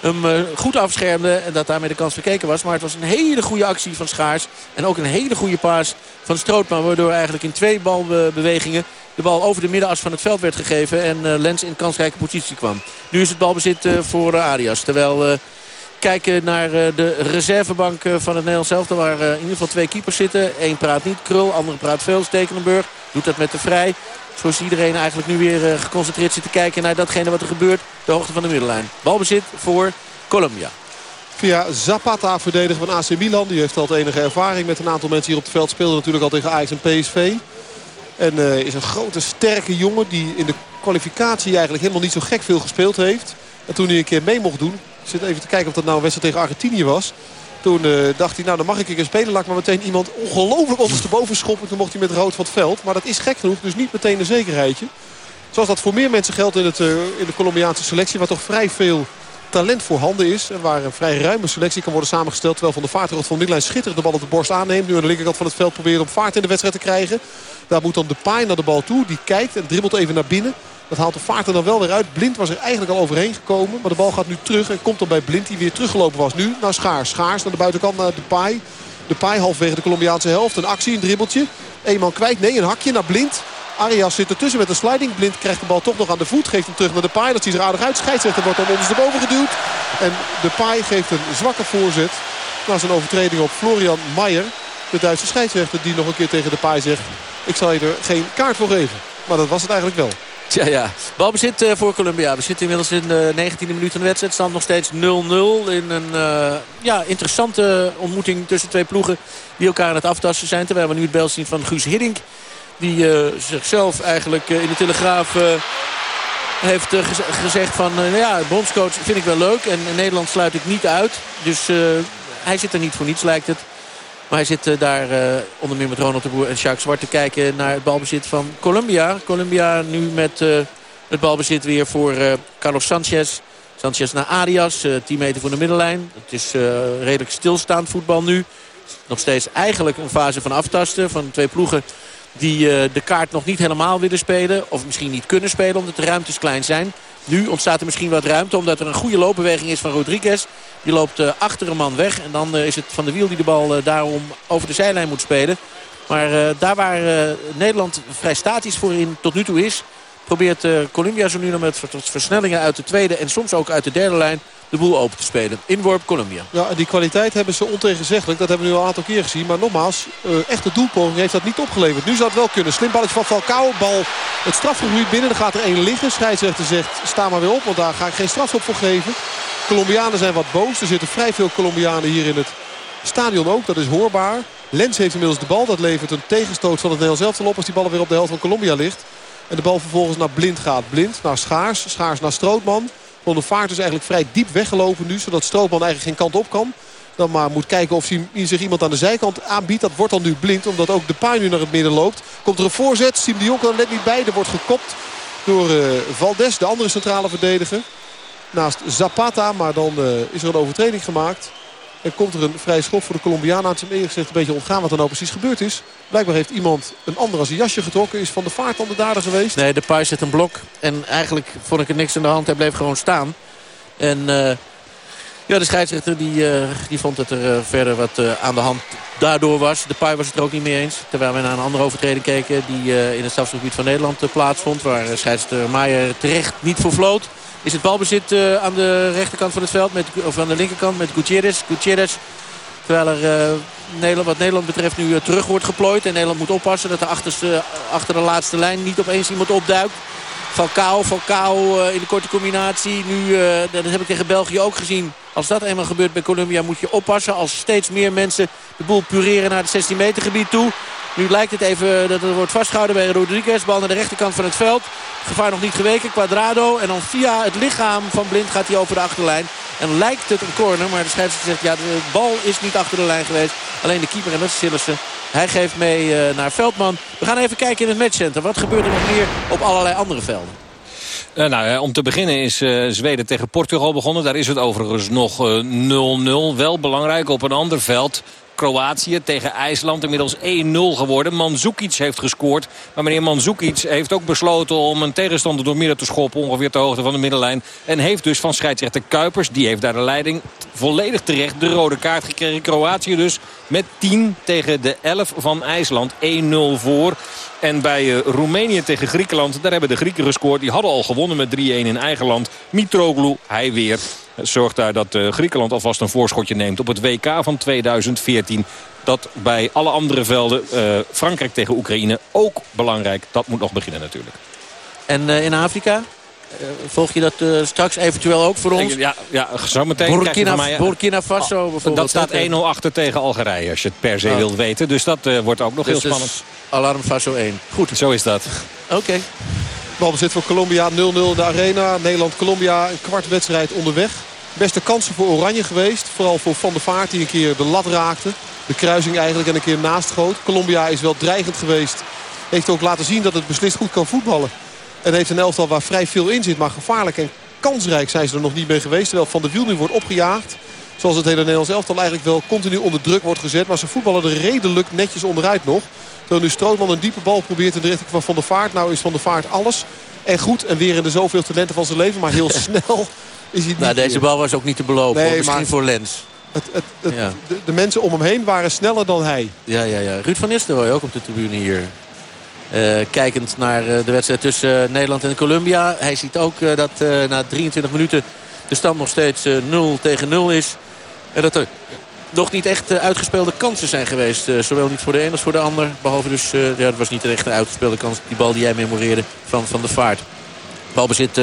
Speaker 22: hem uh, goed afschermde. En dat daarmee de kans verkeken was. Maar het was een hele goede actie van Schaars. En ook een hele goede paas van Strootman. Waardoor eigenlijk in twee balbewegingen de bal over de middenas van het veld werd gegeven. En uh, Lens in kansrijke positie kwam. Nu is het balbezit uh, voor Arias. Terwijl kijken naar de reservebank van het Nederlands elftal. Waar in ieder geval twee keepers zitten. Eén praat niet Krul, andere praat veel. Stekelenburg doet dat met de vrij. Zoals iedereen eigenlijk nu weer eh, geconcentreerd zit te kijken naar datgene wat er gebeurt. De hoogte van de middellijn. Balbezit voor Colombia.
Speaker 23: Via Zapata, verdediger van AC Milan. Die heeft al enige ervaring met een aantal mensen hier op het veld. Speelde natuurlijk al tegen Ajax en PSV. En is een grote, sterke jongen die in de kwalificatie eigenlijk helemaal niet zo gek veel gespeeld heeft. En toen hij een keer mee mocht doen. Zit even te kijken of dat nou een wedstrijd tegen Argentinië was. Toen uh, dacht hij, nou dan mag ik een spelen. Laat maar meteen iemand ongelooflijk ondersteboven schoppen. Toen mocht hij met rood van het veld. Maar dat is gek genoeg, dus niet meteen een zekerheidje. Zoals dat voor meer mensen geldt in, het, uh, in de Colombiaanse selectie. Waar toch vrij veel talent voorhanden is. En waar een vrij ruime selectie kan worden samengesteld. Terwijl Van de Vaart van Middelijn schitterend de bal op de borst aanneemt. Nu aan de linkerkant van het veld probeert om vaart in de wedstrijd te krijgen. Daar moet dan de paai naar de bal toe. Die kijkt en dribbelt even naar binnen. Dat haalt de vaart er dan wel weer uit. Blind was er eigenlijk al overheen gekomen. Maar de bal gaat nu terug en komt dan bij Blind die weer teruggelopen was. Nu naar Schaars. Schaars naar de buitenkant naar de paai. De paai halfwege de Colombiaanse helft. Een actie, een dribbeltje. Eenman kwijt. Nee, een hakje naar Blind. Arias zit ertussen met een sliding. Blind krijgt de bal toch nog aan de voet. Geeft hem terug naar de paai. Dat ziet er aardig uit. Scheidsrechter wordt dan ondersteboven geduwd. En de paai geeft een zwakke voorzet. Na zijn overtreding op Florian Maier. De Duitse scheidsrechter die nog een keer tegen de paai zegt. Ik zal je er geen kaart voor geven. Maar dat was het eigenlijk wel.
Speaker 22: Ja, ja. Balbezit uh, voor Colombia. We zitten inmiddels in de 19e minuut van de wedstrijd. Stand nog steeds 0-0 in een uh, ja, interessante ontmoeting tussen twee ploegen die elkaar aan het aftasten zijn. Terwijl we nu het beeld zien van Guus Hiddink. Die zichzelf eigenlijk in de Telegraaf heeft gezegd van... ja, bondscoach vind ik wel leuk en Nederland sluit ik niet uit. Dus hij zit er niet voor niets lijkt het. Maar hij zit uh, daar uh, onder meer met Ronald de Boer en Jacques Zwart te kijken naar het balbezit van Colombia. Colombia nu met uh, het balbezit weer voor Carlos Sanchez. Sanchez naar Arias, 10 meter voor de middenlijn. Het is redelijk stilstaand voetbal nu. Nog steeds eigenlijk een fase van aftasten van twee ploegen die de kaart nog niet helemaal willen spelen. Of misschien niet kunnen spelen omdat de ruimtes klein zijn. Nu ontstaat er misschien wat ruimte omdat er een goede loopbeweging is van Rodriguez. Die loopt uh, achter een man weg. En dan uh, is het Van de Wiel die de bal uh, daarom over de zijlijn moet spelen. Maar daar waar Nederland vrij statisch voor in tot nu toe is... probeert Colombia zo nu nog met versnellingen uit de tweede... en soms ook uit de derde lijn de boel open te spelen. Inworp Colombia.
Speaker 23: Ja, die kwaliteit hebben ze ontegenzeggelijk. Dat hebben we nu al een aantal keer gezien. Maar nogmaals, uh, echte doelpoging heeft dat niet opgeleverd. Nu zou het wel kunnen. Slim balletje van Falcao. Bal het strafgebied binnen. Dan gaat er één liggen. Scheidsrechter zegt, sta maar weer op. Want daar ga ik geen strafschop voor geven. Colombianen zijn wat boos. Er zitten vrij veel Colombianen hier in het stadion ook. Dat is hoorbaar. Lens heeft inmiddels de bal. Dat levert een tegenstoot van het Nederlands elftal op. Als die bal weer op de helft van Colombia ligt. En de bal vervolgens naar Blind gaat. Blind naar Schaars. Schaars naar Strootman. Vaart is eigenlijk vrij diep weggelopen nu. Zodat Strootman eigenlijk geen kant op kan. Dan maar moet kijken of hij zich iemand aan de zijkant aanbiedt. Dat wordt dan nu blind. Omdat ook de paai nu naar het midden loopt. Komt er een voorzet. Siem de Jong net niet bij. Er wordt gekopt door uh, Valdes. De andere centrale verdediger. Naast Zapata. Maar dan uh, is er een overtreding gemaakt. En komt er een vrije schop voor de Colombiaan. Het is hem eerlijk gezegd een beetje ontgaan wat er nou precies gebeurd is. Blijkbaar heeft iemand een ander als een jasje getrokken. Is Van de Vaart dan de dader geweest?
Speaker 22: Nee, de paai zet een blok. En eigenlijk vond ik er niks aan de hand. Hij bleef gewoon staan. En uh, Ja, de scheidsrechter die, die vond dat er verder wat aan de hand daardoor was. De Pai was het er ook niet mee eens. Terwijl we naar een andere overtreding keken die in het strafgebied van Nederland plaatsvond. Waar scheidsrechter Maier terecht niet voor floot. Is het balbezit aan de rechterkant van het veld, met, of aan de linkerkant met Gutierrez. Gutierrez Terwijl er uh, Nederland, wat Nederland betreft nu uh, terug wordt geplooid. En Nederland moet oppassen dat er achterste, achter de laatste lijn niet opeens iemand opduikt. Falcao, Falcao in de korte combinatie. Nu, dat heb ik tegen België ook gezien. Als dat eenmaal gebeurt bij Colombia moet je oppassen. Als steeds meer mensen de boel pureren naar het 16 meter gebied toe. Nu lijkt het even dat het wordt vastgehouden bij Rodriguez. Bal naar de rechterkant van het veld. Gevaar nog niet geweken. Quadrado. En dan via het lichaam van Blind gaat hij over de achterlijn. En lijkt het een corner. Maar de scheidsrechter zegt ja de bal is niet achter de lijn geweest. Alleen de keeper en dat is. Hij geeft mee uh, naar Veldman. We gaan even kijken in het matchcenter. Wat gebeurt er nog meer op allerlei andere velden?
Speaker 24: Uh, nou, om te beginnen is Zweden tegen Portugal begonnen. Daar is het overigens nog 0-0. Wel belangrijk op een ander veld. Kroatië tegen IJsland inmiddels 1-0 geworden. Mandzukic heeft gescoord. Maar meneer Mandzukic heeft ook besloten om een tegenstander door midden te schoppen. Ongeveer ter hoogte van de middenlijn. En heeft dus van scheidsrechter Kuipers, die heeft daar de leiding volledig terecht de rode kaart gekregen. Kroatië dus met 10 tegen de 11 van IJsland. 1-0 voor. En bij uh, Roemenië tegen Griekenland, daar hebben de Grieken gescoord. Die hadden al gewonnen met 3-1 in eigen land. Mitroglou, hij weer zorgt daar dat uh, Griekenland alvast een voorschotje neemt op het WK van 2014. Dat bij alle andere velden, uh, Frankrijk tegen Oekraïne, ook belangrijk. Dat moet nog beginnen natuurlijk.
Speaker 22: En uh, in Afrika? volg je dat straks eventueel ook voor ons?
Speaker 24: Ja, ja zo meteen
Speaker 22: Burkina,
Speaker 24: mij,
Speaker 22: Burkina Faso oh, bijvoorbeeld.
Speaker 24: Dat staat 1-0 achter tegen Algerije, als je het per se oh. wilt weten. Dus dat wordt ook nog dus heel spannend.
Speaker 22: alarm Faso 1.
Speaker 24: Goed. Zo is dat.
Speaker 22: Oké. Okay.
Speaker 23: Balbezit voor Colombia 0-0 in de arena. Nederland-Colombia een kwart wedstrijd onderweg. Beste kansen voor Oranje geweest. Vooral voor Van der Vaart die een keer de lat raakte. De kruising eigenlijk en een keer naast schoot. Colombia is wel dreigend geweest. Heeft ook laten zien dat het beslist goed kan voetballen. En heeft een elftal waar vrij veel in zit. Maar gevaarlijk en kansrijk zijn ze er nog niet mee geweest. Terwijl Van der Wiel nu wordt opgejaagd. Zoals het hele Nederlands elftal eigenlijk wel continu onder druk wordt gezet. Maar ze voetballen er redelijk netjes onderuit nog. Terwijl nu Strootman een diepe bal probeert in de richting van Van der Vaart. Nou is Van der Vaart alles. En goed en weer in de zoveel talenten van zijn leven. Maar heel snel is hij
Speaker 22: nou, deze bal was ook niet te belopen. Nee, Misschien voor Lens.
Speaker 23: Het, het, de, de, mensen om hem heen waren sneller dan hij.
Speaker 22: Ja, ja, ja. Ruud van Nistelrooy ook op de tribune hier. Uh, kijkend naar uh, de wedstrijd tussen uh, Nederland en Colombia. Hij ziet ook dat na 23 minuten de stand nog steeds 0 tegen 0 is. En dat er nog niet echt uitgespeelde kansen zijn geweest. zowel niet voor de een als voor de ander. Behalve dus, ja, het was niet een echte uitgespeelde kans. Die bal die jij memoreerde van, van de vaart. Balbezit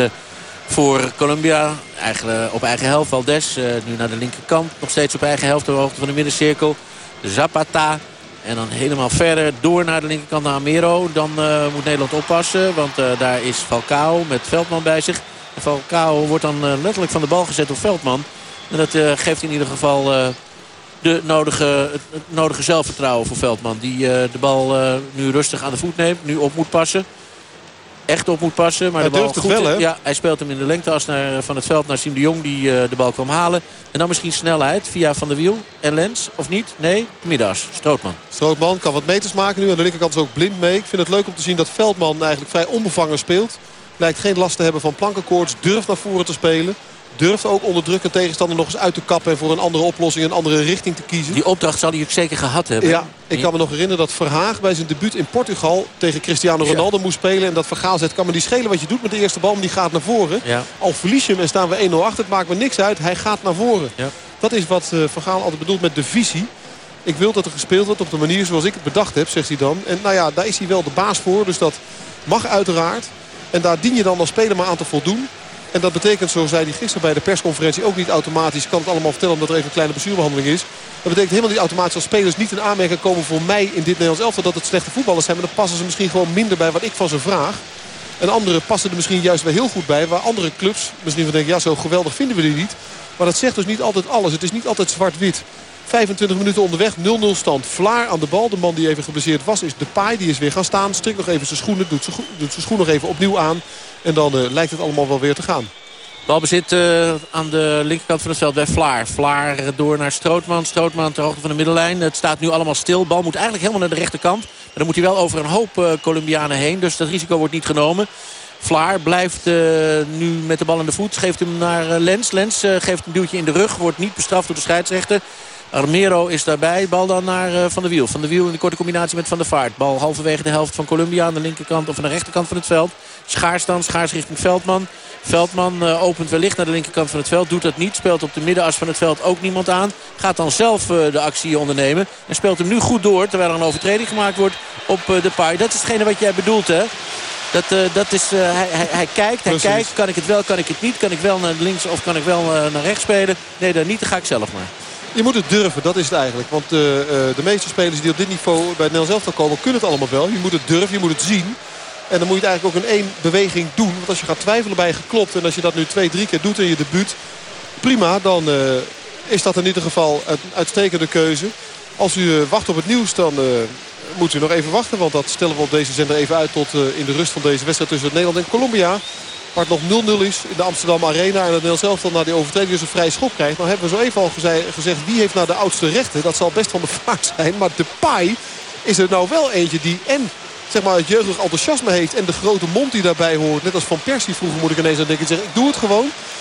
Speaker 22: voor Colombia. Eigenlijk op eigen helft. Valdes nu naar de linkerkant. Nog steeds op eigen helft. De hoogte van de middencirkel. Zapata. En dan helemaal verder door naar de linkerkant naar Amero. Dan moet Nederland oppassen. Want daar is Falcao met Veldman bij zich. En Falcao wordt dan letterlijk van de bal gezet door Veldman. En dat geeft in ieder geval de nodige, het, nodige zelfvertrouwen voor Veldman. Die de bal nu rustig aan de voet neemt. Nu op moet passen echt op moet passen. Maar
Speaker 23: hij
Speaker 22: de bal
Speaker 23: goed, wel, hè?
Speaker 22: Ja, hij speelt hem in de lengteas naar, van het veld naar Siem de Jong die uh, de bal kwam halen. En dan misschien snelheid via Van der Wiel en Lens. Of niet? Nee, middags. Strootman.
Speaker 23: Strootman kan wat meters maken nu. Aan de linkerkant is ook blind mee. Ik vind het leuk om te zien dat Veldman eigenlijk vrij onbevangen speelt. Lijkt geen last te hebben van plankenkoorts. Durft naar voren te spelen durft ook onder druk een tegenstander nog eens uit te kappen... en voor een andere oplossing, een andere richting te kiezen.
Speaker 22: Die opdracht zal hij ook zeker gehad hebben.
Speaker 23: Ja, ik kan me nog herinneren dat Verhaag bij zijn debuut in Portugal... tegen Cristiano Ronaldo moest spelen. En dat Vergaal zegt, kan me die schelen wat je doet met de eerste bal... maar die gaat naar voren. Ja. Al verlies je hem en staan we 1-0 achter, het maakt me niks uit. Hij gaat naar voren. Ja. Dat is wat uh, Vergaal altijd bedoelt met de visie. Ik wil dat er gespeeld wordt op de manier zoals ik het bedacht heb, zegt hij dan. En nou ja, daar is hij wel de baas voor. Dus dat mag uiteraard. En daar dien je dan als speler maar aan te voldoen. En dat betekent, zo zei hij gisteren bij de persconferentie... ook niet automatisch, ik kan het allemaal vertellen omdat er even een kleine blessurebehandeling is. Dat betekent helemaal niet automatisch als spelers niet in aanmerking komen voor mij in dit Nederlands elftal... dat het slechte voetballers zijn, maar dan passen ze misschien gewoon minder bij wat ik van ze vraag. En anderen passen er misschien juist wel heel goed bij. Waar andere clubs misschien van denken, ja zo geweldig vinden we die niet. Maar dat zegt dus niet altijd alles. Het is niet altijd zwart-wit. 25 minuten onderweg, 0-0 stand. Vlaar aan de bal. De man die even geblesseerd was is de paai. Die is weer gaan staan. Strikt nog even zijn schoenen. Doet zijn, doet zijn schoen nog even opnieuw aan. En dan uh, lijkt het allemaal wel weer te gaan.
Speaker 22: Balbezit uh, aan de linkerkant van het veld bij Vlaar. Vlaar door naar Strootman. Strootman ter hoogte van de middenlijn. Het staat nu allemaal stil. Bal moet eigenlijk helemaal naar de rechterkant. Maar dan moet hij wel over een hoop uh, Colombianen heen. Dus dat risico wordt niet genomen. Vlaar blijft nu met de bal in de voet. Geeft hem naar Lens. Lens geeft een duwtje in de rug. Wordt niet bestraft door de scheidsrechter. Armero is daarbij. Bal dan naar Van der Wiel. Van der Wiel in de korte combinatie met Van der Vaart. Bal halverwege de helft van Columbia aan de linkerkant of aan de rechterkant van het veld. Schaars dan. Schaars richting Veldman. Veldman uh, opent wellicht naar de linkerkant van het veld. Doet dat niet. Speelt op de middenas van het veld ook niemand aan. Gaat dan zelf uh, de actie ondernemen. En speelt hem nu goed door. Terwijl er een overtreding gemaakt wordt op de paai. Dat is hetgene wat jij bedoelt hè. Dat, dat is, hij, hij, hij, kijkt, hij kijkt. Kan ik het wel, kan ik het niet? Kan ik wel naar links of kan ik wel naar rechts spelen? Nee, dan niet. Dan ga ik zelf maar.
Speaker 23: Je moet het durven, dat is het eigenlijk. Want de meeste spelers die op dit niveau bij het Nederlands elftal komen... kunnen het allemaal wel. Je moet het durven, je moet het zien. En dan moet je het eigenlijk ook in één beweging doen. Want als je gaat twijfelen bij geklopt en als je dat nu twee, drie keer doet in je debuut... prima, dan uh, is dat in ieder geval een uitstekende keuze. Als u wacht op het nieuws, dan moet u nog even wachten. Want dat stellen we op deze zender even uit tot in de rust van deze wedstrijd tussen Nederland en Colombia. Waar het nog 0-0 is in de Amsterdam Arena. En het Nederlands dan naar die overtreding dus een vrij schop krijgt. Dan hebben we zo even al gezegd wie heeft nou de oudste rechten. Dat zal best van de vaart zijn. Maar de paai is er nou wel eentje die en zeg maar, het jeugdig enthousiasme heeft. En de grote mond die daarbij hoort. Net als Van Persie vroeger moet ik ineens aan denken. Zeg, ik doe het gewoon.